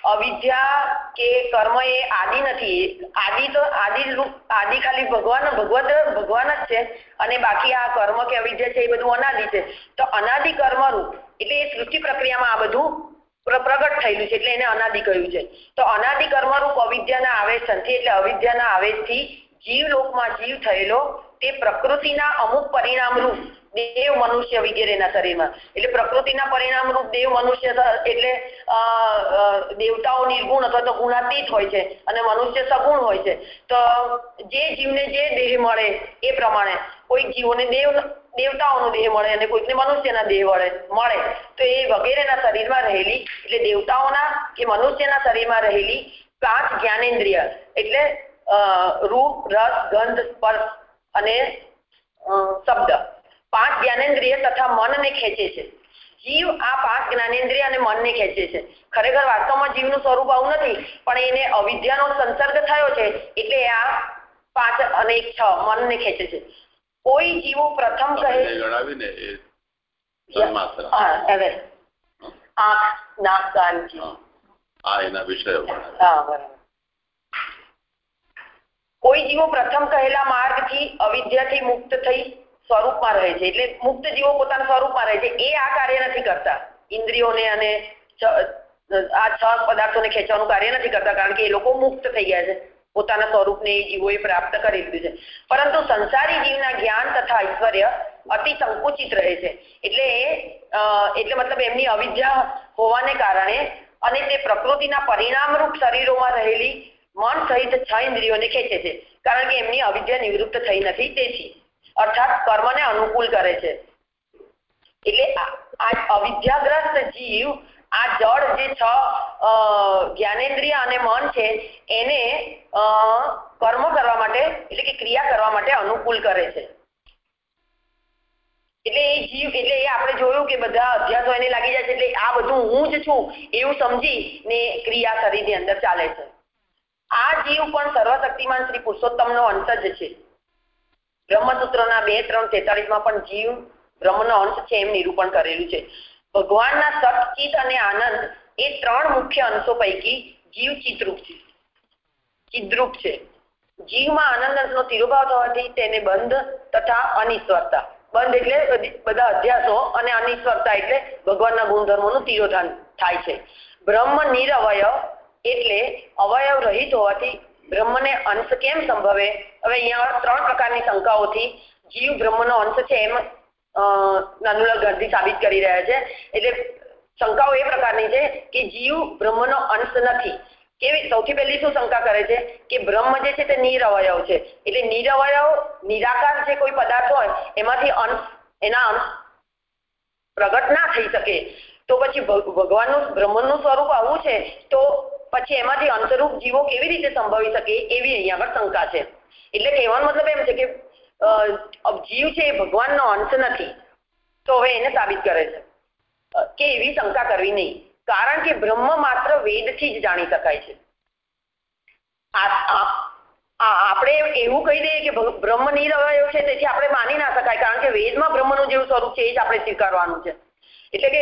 અવિદ્યા કે કર્મ એ આદિ નથી. આદિ તો આદિ રૂપ, આદિ ખાલી ભગવાન, ભગવત, ભગવાન જ છે. અને બાકી આ કર્મ કે અવિદ્યા છે એ બધું અનાદિ છે. તો અનાદિ કર્મરૂપ એટલે એ સૃષ્ટિ પ્રક્રિયામાં આ બધું પ્રગટ થયેલું છે એટલે એને અનાદિ કહ્યું છે. તો અનાદિ કર્મરૂપ અવિદ્યાના આવેશથી એટલે અવિદ્યાના આવેશથી જીવ લોકમાં જીવ થયેલો તે પ્રકૃતિના અમુક પરિણામરૂપ દેવ મનુષ્ય વગેરેના શરીરમાં. એટલે પ્રકૃતિના પરિણામ રૂપ દેવ મનુષ્ય એટલે દેવતાઓ નિર્ગુણ અથવા તો ગુણાતીત હોય છે અને મનુષ્ય સગુણ હોય છે. તો જે જીવને જે દેહ મળે એ પ્રમાણે કોઈ જીવોને દેવ, દેવતાઓનો દેહ મળે અને કોઈકને મનુષ્યના દેહ મળે મળે. તો એ વગેરેના શરીરમાં રહેલી, એટલે દેવતાઓના કે મનુષ્યના શરીરમાં રહેલી પાંચ જ્ઞાનેન્દ્રિય, એટલે રૂપ, રસ, ગંધ, સ્પર્શ અને શબ્દ. પાંચ જ્ઞાનેન્દ્રિય તથા મનને ખેંચે છે. જીવ આ પાંચ જ્ઞાનેન્દ્રિય અને મનને ખેંચે છે. ખરેખર વાસ્તવમાં જીવનું સ્વરૂપ આવું નથી પણ એને અવિદ્યાનો સંસર્ગ થયો છે એટલે આ પાંચ અને છ મનને ખેંચે છે. કોઈ જીવો પ્રથમ કહે હવે. આંખ નાક કાન આ એના વિષયો હા બરાબર. કોઈ જીવો પ્રથમ કહેલા માર્ગથી અવિદ્યાથી મુક્ત થઈ સ્વરૂપમાં રહે છે. એટલે મુક્ત જીવો પોતાના સ્વરૂપમાં રહે છે. એ આ કાર્ય નથી કરતા. ઇન્દ્રિયોને અને આ છ પદાર્થોને ખેંચવાનું કાર્ય નથી કરતા, કારણ કે એ લોકો મુક્ત થઈ ગયા છે. પોતાના સ્વરૂપને એ જીવોએ પ્રાપ્ત કરી લીધું છે. પરંતુ સંસારી જીવના જ્ઞાન તથા ઐશ્વર્ય અતિ સંકુચિત રહે છે. એટલે એટલે મતલબ એમની અવિદ્યા હોવાને કારણે અને તે પ્રકૃતિના પરિણામરૂપ શરીરોમાં રહેલી મન સહિત છ ઇન્દ્રિયોને ખેંચે છે. કારણ કે એમની અવિદ્યા નિવૃત્ત થઈ નથી તેથી. અર્થાત કર્મને અનુકૂળ કરે છે. એટલે આ અવિદ્યાગ્રસ્ત જીવ, આ જળ જે છ જ્ઞાનેન્દ્રિય અને મન છે, એને કર્મ કરવા માટે, એટલે કે ક્રિયા કરવા માટે અનુકૂળ કરે છે. એટલે એ જીવ એટલે એ આપણે જોયું કે બધા અધ્યાસો એને લાગી જાય છે, એટલે આ બધું હું જ છું એવું સમજી ને ક્રિયા શરીરની અંદર ચાલે છે. આ જીવ પણ સર્વશક્તિમાન શ્રી પુરુષોત્તમનો અંશ જ છે. બ્રહ્મસૂત્રના બે, ત્રણ તેતાલીસમાં પણ જીવ બ્રહ્મનો અંશ છે એમ નિરૂપણ કરેલું છે. ભગવાનના સતચિત અને આનંદ એ ત્રણ મુખ્ય અંશો પૈકી જીવ ચિત્રૂપ છે. ચિદ્રૂપ છે. જીવમાં આનંદ અંશનો તિરુભાવ થવાથી તેને બંધ તથા અનિશ્વરતા. બંધ એટલે બધા અધ્યાસો અને અનિશ્વરતા એટલે ભગવાનના ગુણધર્મોનું તિરોધાન થાય છે. બ્રહ્મ નિરવય એટલે અવયવ રહિત હોવાથી બ્રહ્મને અંશ કેમ સંભવે? હવે અહીંયા ત્રણ પ્રકારની શંકાઓથી જીવ બ્રહ્મનો અંશ છે એમ નાનુલાલ ગાંધી સાબિત કરી રહ્યા છે. એટલે શંકાઓ એ પ્રકારની છે કે જીવ બ્રહ્મનો અંશ નથી. કેવી, સૌથી પહેલી શું શંકા કરે છે? કે બ્રહ્મ જે છે તે નિરવયવ છે. એટલે નિરવયવ, નિરાકાર જે કોઈ પદાર્થ હોય, એમાંથી અંશ, એના અંશ પ્રગટ ના થઈ શકે. તો પછી ભગ- ભગવાનનું, બ્રહ્મનું સ્વરૂપ આવું છે, તો પછી એમાંથી અંતરૂપ જીવો કેવી રીતે સંભવી શકે એવી અહીંયા પર શંકા છે. એટલે કહેવાનો મતલબ એમ છે કે જીવ છે એ ભગવાનનો અંશ નથી, તો હવે એને સાબિત કરે છે. કે એવી શંકા કરવી નહીં. કારણ કે બ્રહ્મ માત્ર વેદથી જ જાણી શકાય છે. આપણે એવું કહી દઈએ કે બ્રહ્મ નિરવયવ છે, તેથી આપણે માની ના શકાય, કારણ કે વેદમાં બ્રહ્મનું જેવું સ્વરૂપ છે, એ જ આપણે સ્વીકારવાનું છે. એટલે કે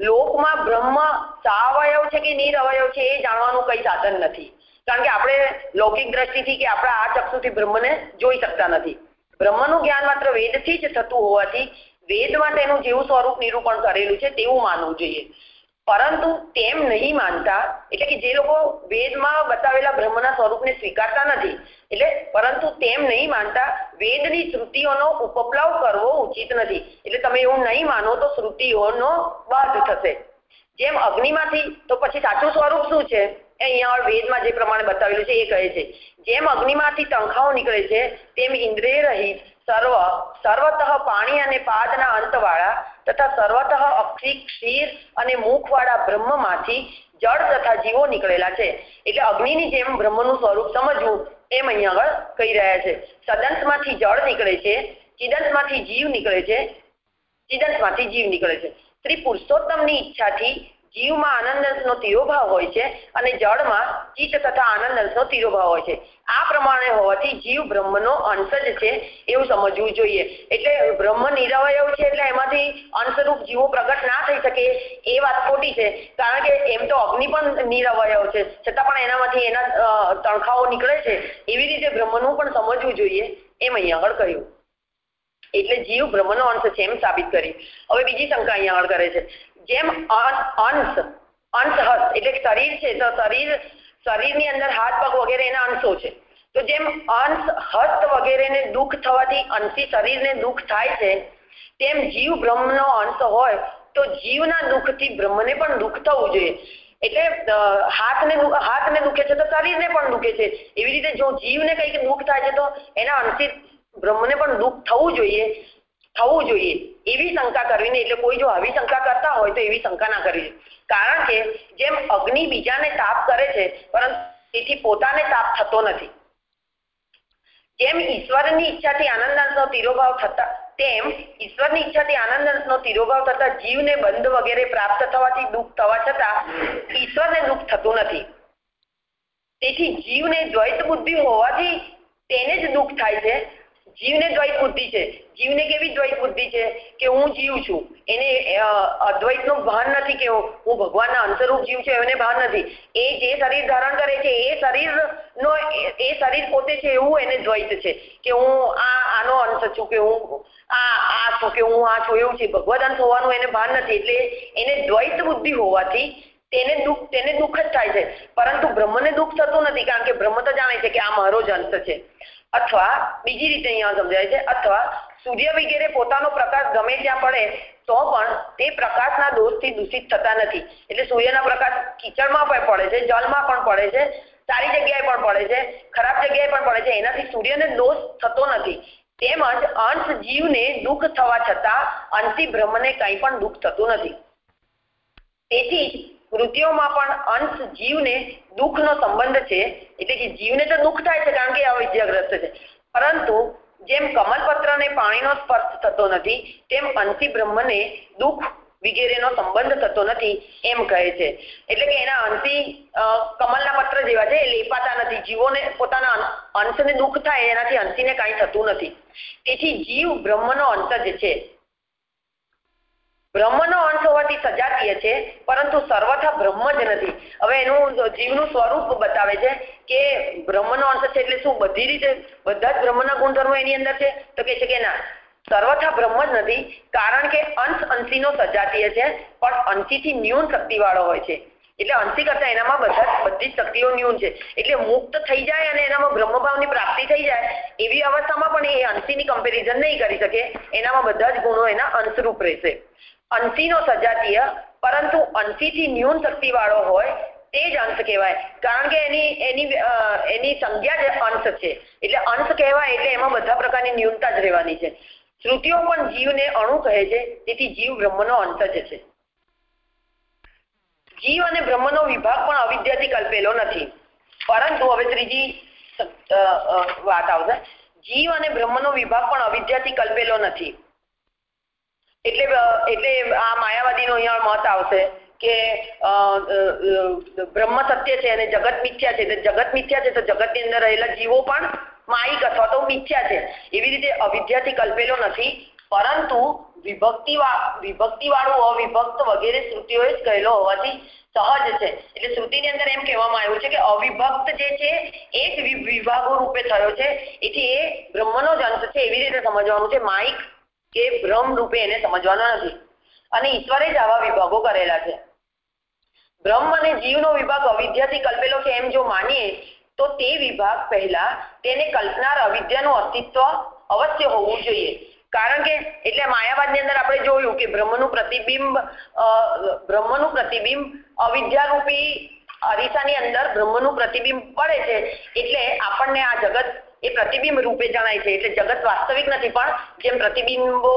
લોકમાં બ્રહ્મ સાવયવ છે કે નિરવયવ છે એ જાણવાનું કઈ સાધન નથી. કારણ કે આપણે લૌકિક દ્રષ્ટિથી કે આપણા આ ચક્ષુથી બ્રહ્મને જોઈ શકતા નથી. બ્રહ્મનું જ્ઞાન માત્ર વેદથી જ થતું હોવાથી વેદમાં તેનું જેવું સ્વરૂપ નિરૂપણ કરેલું છે તેવું માનવું જોઈએ. પરંતુ તેમ નહીં માનતા, એટલે કે જે લોકો વેદમાં બતાવેલા બ્રહ્મના સ્વરૂપને સ્વીકારતા નથી, એટલે પરંતુ તેમ નહીં માનતા, વેદની શ્રુતિઓનો ઉપપલાવ કરવો ઉચિત નથી. એટલે તમે એવું નહીં માનો તો શ્રુતિઓનો બાદ થશે. જેમ અગ્નિમાંથી, તો પછી સાચું સ્વરૂપ શું છે? એ અહીંયા વેદમાં જે પ્રમાણે બતાવેલું છે એ કહે છે. જેમ અગ્નિમાંથી તંખાઓ નીકળે છે, તેમ ઇન્દ્રિય રહિત સર્વ, સર્વતઃ પાણી અને પાદના અંતવાળા તથા સર્વતઃ અક્ષી ક્ષીર અને મુખવાળા બ્રહ્મમાંથી જળ તથા જીવો નીકળેલા છે. એટલે અગ્નિની જેમ બ્રહ્મનું સ્વરૂપ સમજવું એમ અહીંયા આગળ કહી રહ્યા છે. સદંશમાંથી જળ નીકળે છે ચિદંશમાંથી જીવ નીકળે છે ચિદંશમાંથી જીવ નીકળે છે. શ્રી પુરુષોત્તમની ઈચ્છાથી જીવમાં આનંદનો તિરોભાવ હોય છે અને જળમાં ચિત્ત તથા આનંદનો તિરોભાવ હોય છે. આ પ્રમાણે હોવાથી જીવ બ્રહ્મનો અંશ જ છે એવું સમજવું જોઈએ. એટલે બ્રહ્મ નિરવયવ છે એટલે એમાંથી અંશરૂપ જીવો પ્રગટ ના થઈ શકે એ વાત ખોટી છે. કારણ કે એમ તો અગ્નિ પણ નિરવયવ છે. છતાં પણ એનામાંથી એના તણખાઓ નીકળે છે. એવી રીતે બ્રહ્મનું પણ સમજવું જોઈએ એમ અહીંયા આગળ કહ્યું. એટલે જીવ બ્રહ્મનો અંશ છે એમ સાબિત કરી. હવે બીજી શંકા અહીંયા આગળ કરે છે. જેમ અંશ અંશ એટલે શરીર છે તો શરીર શરીરની અંદર હાથ પગ વગેરે એના અંશો છે. તો જેમ અંશ, હસ્ત વગેરેને દુઃખ થવાથી અંશી શરીરને દુઃખ થાય છે, તેમ જીવ બ્રહ્મનો અંશ હોય તો જીવના દુઃખથી બ્રહ્મને પણ દુઃખ થવું જોઈએ. એટલે હાથને હાથને દુખે છે તો શરીરને પણ દુખે છે. એવી રીતે જો જીવને કંઈક દુઃખ થાય છે તો એના અંશિત બ્રહ્મને પણ દુઃખ થવું જોઈએ થવું જોઈએ. એવી શંકા કરવી નહીં. એટલે કોઈ જો આવી શંકા કરતા હોય તો એવી શંકા ના કરવી. કારણ કે જેમ અગ્નિ બીજાને તાપ કરે છે, પરંતુ તેથી પોતાને તાપ થતો નથી. જેમ ઈશ્વરની ઈચ્છાથી આનંદાંશનો તિરોભાવ થતા, તેમ ઈશ્વરની ઈચ્છાથી આનંદાંશનો તિરોભાવ થતા જીવને બંધ વગેરે પ્રાપ્ત થવાથી દુઃખ થવા છતાં ઈશ્વરને દુઃખ થતું નથી. તેથી જીવને દ્વૈત બુદ્ધિ હોવાથી તેને જ દુઃખ થાય છે જીવને દ્વૈત બુદ્ધિ છે. જીવને કેવી દ્વૈત બુદ્ધિ છે કે હું જીવ છું. એને અદ્વૈતનું ભાન નથી કે હું ભગવાનના અંતરૂપ જીવ છું એને ભાન નથી. એ જે શરીર ધારણ કરે છે, એ શરીરનો, એ શરીર પોતે છે એવું એને દ્વૈત છે કે હું આ, આનો અંશ છું કે હું આ આ છું કે હું આ છું, એવું છે. ભગવદ અંશ હોવાનું એને ભાન નથી. એટલે એને દ્વૈત બુદ્ધિ હોવાથી તેને દુઃખ તેને દુઃખ જ થાય છે. પરંતુ બ્રહ્મને દુઃખ થતું નથી, કારણ કે બ્રહ્મ તો જાણે છે કે આ મારો જ છે. અથવા બીજી રીતે અહીંયા સમજાય છે, અથવા સૂર્ય વગેરે પોતાનો પ્રકાશ ગમે ત્યાં પડે, તો પણ તે પ્રકાશના દોષથી દૂષિત થતા નથી. એટલે સૂર્યના પ્રકાશ કીચડમાં પણ પડે છે જલમાં પણ પડે છે, સારી જગ્યાએ પણ પડે છે, ખરાબ જગ્યાએ પણ પડે છે, એનાથી સૂર્યને દોષ થતો નથી. તેમજ અંશ જીવને દુઃખ થવા છતાં અંશી બ્રહ્મને કંઈ પણ દુઃખ થતું નથી. તેથી જ કૃતિઓમાં પણ અંશ જીવને દુઃખનો સંબંધ છે. એટલે કે જીવને તો દુઃખ થાય છે કારણ કે અવિદ્યાગ્રસ્ત છે. પરંતુ જેમ કમલપત્રને પાણીનો સ્પર્શ થતો નથી, તેમ અંશી બ્રહ્મને દુઃખ વગેરેનો સંબંધ થતો નથી એમ કહે છે. એટલે કે એના અંશી કમલના પત્ર જેવા છે, એ લેપાતા નથી. જીવોને પોતાના અંશને દુઃખ થાય એનાથી અંશીને કાંઈ થતું નથી. તેથી જીવ બ્રહ્મનો અંશ જ છે. બ્રહ્મનો અંશ હોવાથી સજાતીય છે, પરંતુ સર્વથા બ્રહ્મ જ નથી. હવે એનું જીવનું સ્વરૂપ બતાવે છે કે બ્રહ્મનો અંશ છે એટલે શું બધી રીતે બધા જ બ્રહ્મના ગુણધર્મો એની અંદર છે? તો કહે છે કે ના, સર્વથા બ્રહ્મ જ નથી, કારણ કે અંશ અંશીનો સજાતીય છે, પણ અંશીથી ન્યૂન શક્તિવાળો હોય છે. એટલે અંશી કરતા એનામાં બધા બધી જ શક્તિઓ ન્યૂન છે. એટલે મુક્ત થઈ જાય અને એનામાં બ્રહ્મભાવની પ્રાપ્તિ થઈ જાય, એવી અવસ્થામાં પણ એ અંશીની કમ્પેરિઝન નહીં કરી શકે. એનામાં બધા જ ગુણો એના અંશરૂપ રહેશે. અંશીનો સજાતીય, પરંતુ અંશીથી ન્યૂન શક્તિવાળો હોય તે જ અંશ કહેવાય. કારણ કે એની એની એની સંજ્ઞા જ અંશ છે. એટલે અંશ કહેવાય એટલે એમાં બધા પ્રકારની ન્યૂનતા જ રહેવાની છે. શ્રુતિઓ પણ જીવને અણુ કહે છે, તેથી જીવ બ્રહ્મનો અંશ જ છે. જીવ અને બ્રહ્મનો વિભાગ પણ અવિદ્યાથી કલ્પેલો નથી. પરંતુ હવે ત્રીજી વાત આવશે. જીવ અને બ્રહ્મનો વિભાગ પણ અવિદ્યાથી કલ્પેલો નથી. એટલે એટલે આ માયાવાદીનો અહીંયા મત આવશે કે બ્રહ્મ સત્ય છે અને જગત મિથ્યા છે. જગત મિથ્યા છે તો જગતની અંદર રહેલા જીવો પણ માયિક અથવા તો મિથ્યા છે. એવી રીતે અવિદ્યાથી કલ્પેલો નથી. પરંતુ વિભક્તિ વાળું અવિભક્ત વગેરે શ્રુતિઓએ જ કહેલો હોવાથી સહજ છે. એટલે શ્રુતિની અંદર એમ કહેવામાં આવ્યું છે કે અવિભક્ત જે છે એ જ વિભાગો રૂપે થયો છે. એથી એ બ્રહ્મનો જ છે. એવી રીતે સમજવાનું છે. માઇક કે ભ્રમ રૂપે એને સમજવાનો નથી. અને ઈશ્વરે જ આવા વિભાગો કરેલા છે. બ્રહ્મ અને જીવનો વિભાગ અવિદ્યાથી કલ્પેલો છે એમ જો માનીએ, તો તે વિભાગ પહેલા તેને કલ્પનાર અવિદ્યાનું અસ્તિત્વ અવશ્ય હોવું જોઈએ. કારણ કે એટલે માયાવાદની અંદર આપણે જોયું કે બ્રહ્મનું પ્રતિબિંબ બ્રહ્મનું પ્રતિબિંબ અવિદ્યારૂપી અરીસાની અંદર બ્રહ્મનું પ્રતિબિંબ પડે છે. એટલે આપણને આ જગત એ પ્રતિબિંબ રૂપે જણાય છે. એટલે જગત વાસ્તવિક નથી, પણ જેમ પ્રતિબિંબો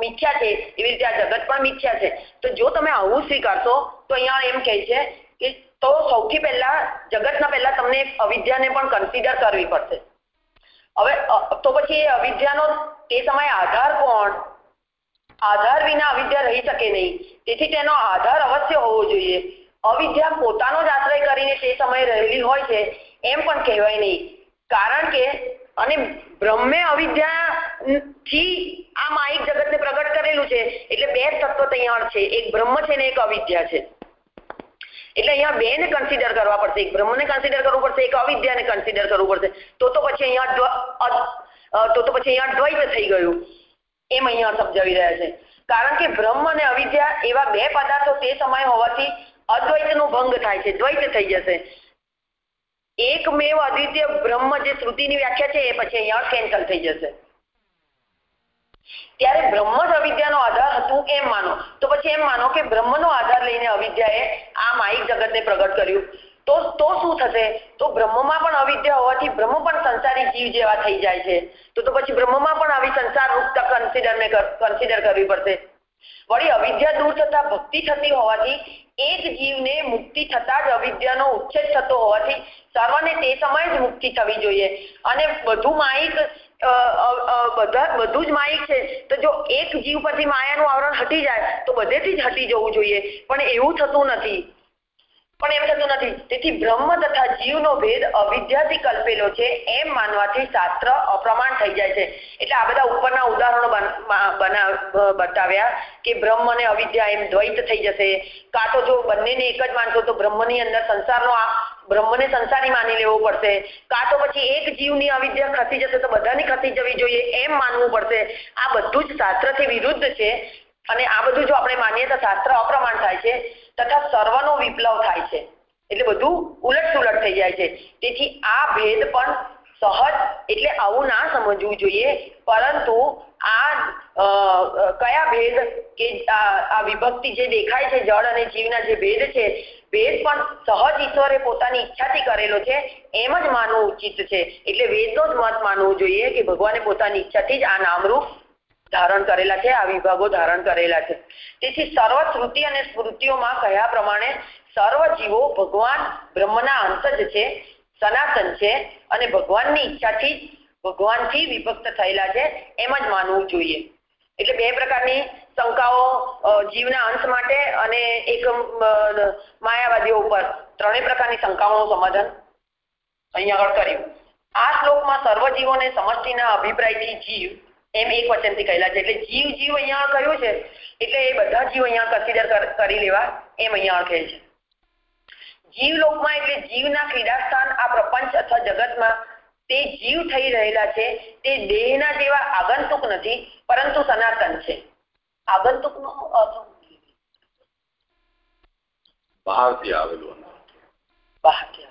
મિથ્યા છે, એવી રીતે આ જગત પણ મિથ્યા છે. તો જો તમે આવું સ્વીકારશો, તો અહીંયા એમ કહે છે કે તો સૌથી પહેલા, જગતના પહેલા તમને અવિદ્યાને પણ કન્સિડર કરવી પડશે. હવે તો પછી એ અવિદ્યાનો તે સમયે આધાર કોણ? આધાર વિના અવિદ્યા રહી શકે નહીં. તેથી તેનો આધાર અવશ્ય હોવો જોઈએ. અવિદ્યા પોતાનો જ આશ્રય કરીને તે સમયે રહેલી હોય છે, એમ પણ કહેવાય નહીં. કારણ કે, અને બ્રહ્મે અવિદ્યા થી આ માયિક જગતને પ્રગટ કરેલું છે, એટલે બે તત્વ તૈયાર છે. એક બ્રહ્મ છે ને એક અવિદ્યા છે. એટલે અહીંયા બે ને કન્સિડર કરવા પડશે. એક બ્રહ્મને કન્સિડર કરવું પડશે, એક અવિદ્યાને કન્સિડર કરવું પડશે. તો તો પછી અહીંયા તો તો પછી અહીંયા દ્વૈત થઈ ગયું. એમ અહીંયા સમજાવી રહ્યા છે. કારણ કે બ્રહ્મ અને અવિદ્યા એવા બે પદાર્થો તે સમય હોવાથી અદ્વૈતનો ભંગ થાય છે. દ્વૈત થઈ જશે. એકમેવ અદ્વિતીય બ્રહ્મ જે શ્રુતિની વ્યાખ્યા છે એ પછી અહીંયા કેન્સલ થઈ જશે. ત્યારે બ્રહ્મ જ અવિદ્યાનો આધાર હતું એમ માનો? તો પછી એમ માનો કે બ્રહ્મનો આધાર લઈને અવિદ્યાએ આ માયિક જગતને પ્રગટ કર્યું. તો તો શું થશે? તો બ્રહ્મમાં પણ અવિદ્યા હોવાથી બ્રહ્મ પણ સંસારી જીવ જેવા થઈ જાય છે. તો તો પછી બ્રહ્મમાં પણ આવી સંસાર રૂપતા કન્સિડરને કન્સિડર કરવી પડશે. વળી અવિદ્યા દૂર થતા ભક્તિ થતી હોવાથી એક જીવને મુક્તિ થતા જ અવિદ્યાનો ઉચ્છેદ થતો હોવાથી સર્વને તે સમયે જ મુક્તિ થવી જોઈએ. અને બધું અ, બધા બધું જ માયિક છે. તો જો એક જીવ પરથી માયાનું આવરણ હટી જાય તો બધેથી જ હટી જવું જોઈએ. પણ એવું થતું નથી. પણ એમ થતું નથી. તેથી બ્રહ્મ તથા જીવનો ભેદ અવિદ્યાથી કલ્પેલો છે એમ માનવાથી શાસ્ત્ર અપ્રમાણ થઈ જાય છે. એટલે આ બધા ઉપરના ઉદાહરણો બતાવ્યા કે બ્રહ્મ અને અવિદ્યા એમ દ્વૈત થઈ જશે. કાં તો જો બંનેને એક જ માનશો તો બ્રહ્મની અંદર સંસારનો આ, બ્રહ્મને સંસારી માની લેવો પડશે. કાં તો પછી એક જીવની અવિદ્યા ખસી જશે તો બધાની ખસી જવી જોઈએ એમ માનવું પડશે. આ બધું જ શાસ્ત્રથી વિરુદ્ધ છે. અને આ બધું જો આપણે માનીએ તો શાસ્ત્ર અપ્રમાણ થાય છે તથા સર્વનો વિપ્લવ થાય છે. એટલે બધું ઉલટ સુલટ થઈ જાય છે. તેથી આ ભેદ પણ સહજ એટલે આવું ના સમજવું જોઈએ. પરંતુ આ કયા ભેદ કે આ વિભક્તિ જે દેખાય છે જળ અને જીવના જે ભેદ છે, ભેદ પણ સહજ ઈશ્વરે પોતાની ઈચ્છાથી કરેલો છે, એમ જ માનવું ઉચિત છે. એટલે વેદનો જ મત માનવું જોઈએ કે ભગવાને પોતાની ઈચ્છાથી જ આ નામરૂપ ધારણ કરેલા છે, આ વિભાગો ધારણ કરેલા છે. તેથી સર્વ શ્રુતિ અને સ્મૃતિઓમાં કહ્યા પ્રમાણે સર્વ જીવો ભગવાન બ્રહ્મના અંશ જ છે, સનાતન છે અને ભગવાનની ઈચ્છાથી ભગવાનથી વિભક્ત થયેલા છે, એમ જ માનવું જોઈએ. એટલે બે પ્રકારની શંકાઓ જીવના અંશ માટે અને એક માયાવાદીઓ ઉપર. ત્રણેય પ્રકારની શંકાઓનું સમાધાન અહીંયા આગળ કર્યું. આ શ્લોકમાં સર્વ જીવોને સમષ્ટિના અભિપ્રાયથી જીવ એમ એક વચનથી કહેલા છે. એટલે જીવ જીવ અહીંયા કહ્યું છે? એટલે એ બધા જીવ અહીંયા કન્સિડર કરી લેવા એમ અહીંયા કહે છે. જીવલોકમાં એટલે જીવના ક્રીડાસ્થાન આ પ્રપંચ અથવા જગતમાં તે જીવ થઈ રહેલા છે. તે દેહના જેવા આગંતુક નથી પરંતુ સનાતન છે. આગંતુકનો અર્થ બહારથી આવેલું. બહારથી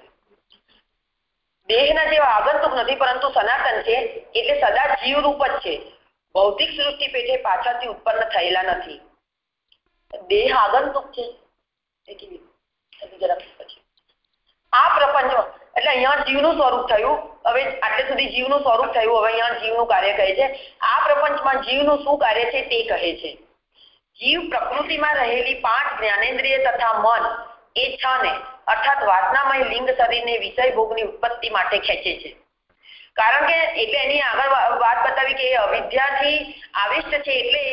દેહના જેવા આગંતુક નથી પરંતુ સનાતન છે. એટલે સદા જીવ રૂપ જ છે. ભૌતિક સૃષ્ટિ પેટે પાછળથી ઉત્પન્ન થયેલા નથી. દેહ આગંતુક છે. આ પ્રપંચમાં એટલે અહીંયા જીવનું સ્વરૂપ થયું. હવે આટલે સુધી જીવનું સ્વરૂપ થયું, હવે અહીંયા જીવનું કાર્ય કહે છે. આ પ્રપંચમાં જીવનું શું કાર્ય છે તે કહે છે. જીવ પ્રકૃતિમાં રહેલી પાંચ જ્ઞાનેન્દ્રિય તથા મન એ છને અર્થાત વાસનામય લિંગ શરીરને વિષય ઉત્પત્તિ માટે ખેંચે છે. કારણ કે એટલે એની આગળ વાત બતાવી કે અવિદ્યાથી આવિષ્ટ છે એટલે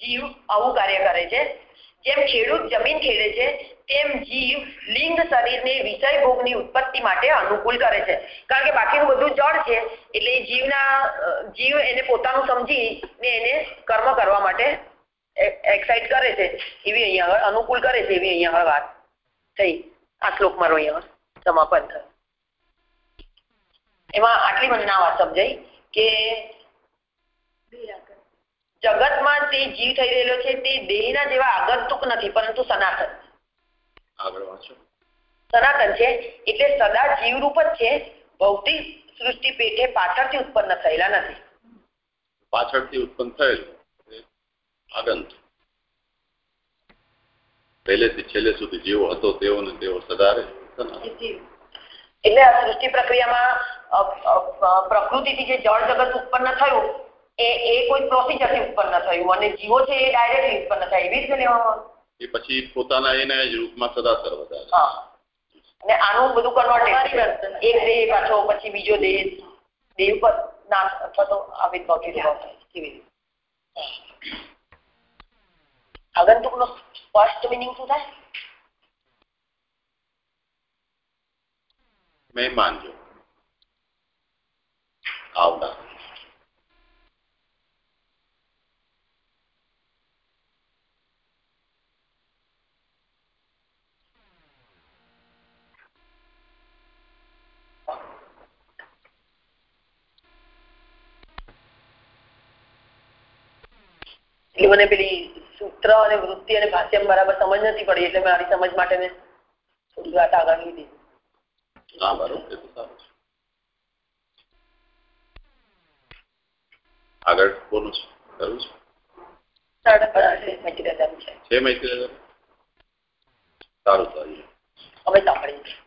જીવ આવું કાર્ય કરે છે. જેમ ખેડૂત જમીન ખેડે છે, તેમ જીવ લિંગ શરીરને વિષય ભોગની ઉત્પત્તિ માટે અનુકૂળ કરે છે. કારણ કે બાકીનું બધું જળ છે, એટલે જીવના જીવ એને પોતાનું સમજી ને એને કર્મ કરવા માટે એક્સાઇટ કરે છે. એવી અહીંયા આગળ અનુકૂળ કરે છે એવી અહીંયા આગળ વાત થઈ. આ શ્લોક મારો અહીંયા. સમાપન થયું એમાં આટલી મને ના વાત સમજાઈ કે જગતમાં તે જીવ થઈ રહેલો છે તે દેહના જેવા આગંતુક નથી પરંતુ સનાતન. સનાતન છે એટલે સદા જીવરૂપ જ છે ભૌતિક સૃષ્ટિ પેટે પાછળથી ઉત્પન્ન થયેલા નથી. પાછળથી ઉત્પન્ન થયેલું આગંત પહેલેથી છેલ્લે સુધી જેવો હતો તેવો ને તેવો સદા રહે. સનાતન. એટલે આ સૃષ્ટિ પ્રક્રિયામાં પ્રકૃતિથી જે જળ જગત ઉત્પન્ન થયું એ એ કોઈ પ્રોસિજરથી ઉત્પન્ન થયું અને જીવો છે એ ડાયરેક્ટલી ઉત્પન્ન થાય એવી રીતે લેવામાં એ પછી પોતાના એના જ રૂપમાં સદા સર્વદા હા. અને આનું બધું કન્વર્ટેડ એક દેહ પાછો પછી બીજો દેહ. દેહ પર નાશ અથવા તો આવિર્ભાવ કે વિભાવ થાય એવી રીતે. આગંતુકનો સ્પષ્ટ મિનિંગ શું થાય? મહેમાન જો એટલે મને પેલી સૂત્ર અને વૃત્તિ અને ભાષ્યમ બરાબર સમજ નથી પડી, એટલે મારી સમજ માટે થોડી વાત આગળ લીધી. ના બરોબર. એ તો સારું છે. આગળ કોનું છે. કરવું છે? છે મૈત્રી સારું સારું. હવે સાંભળીએ.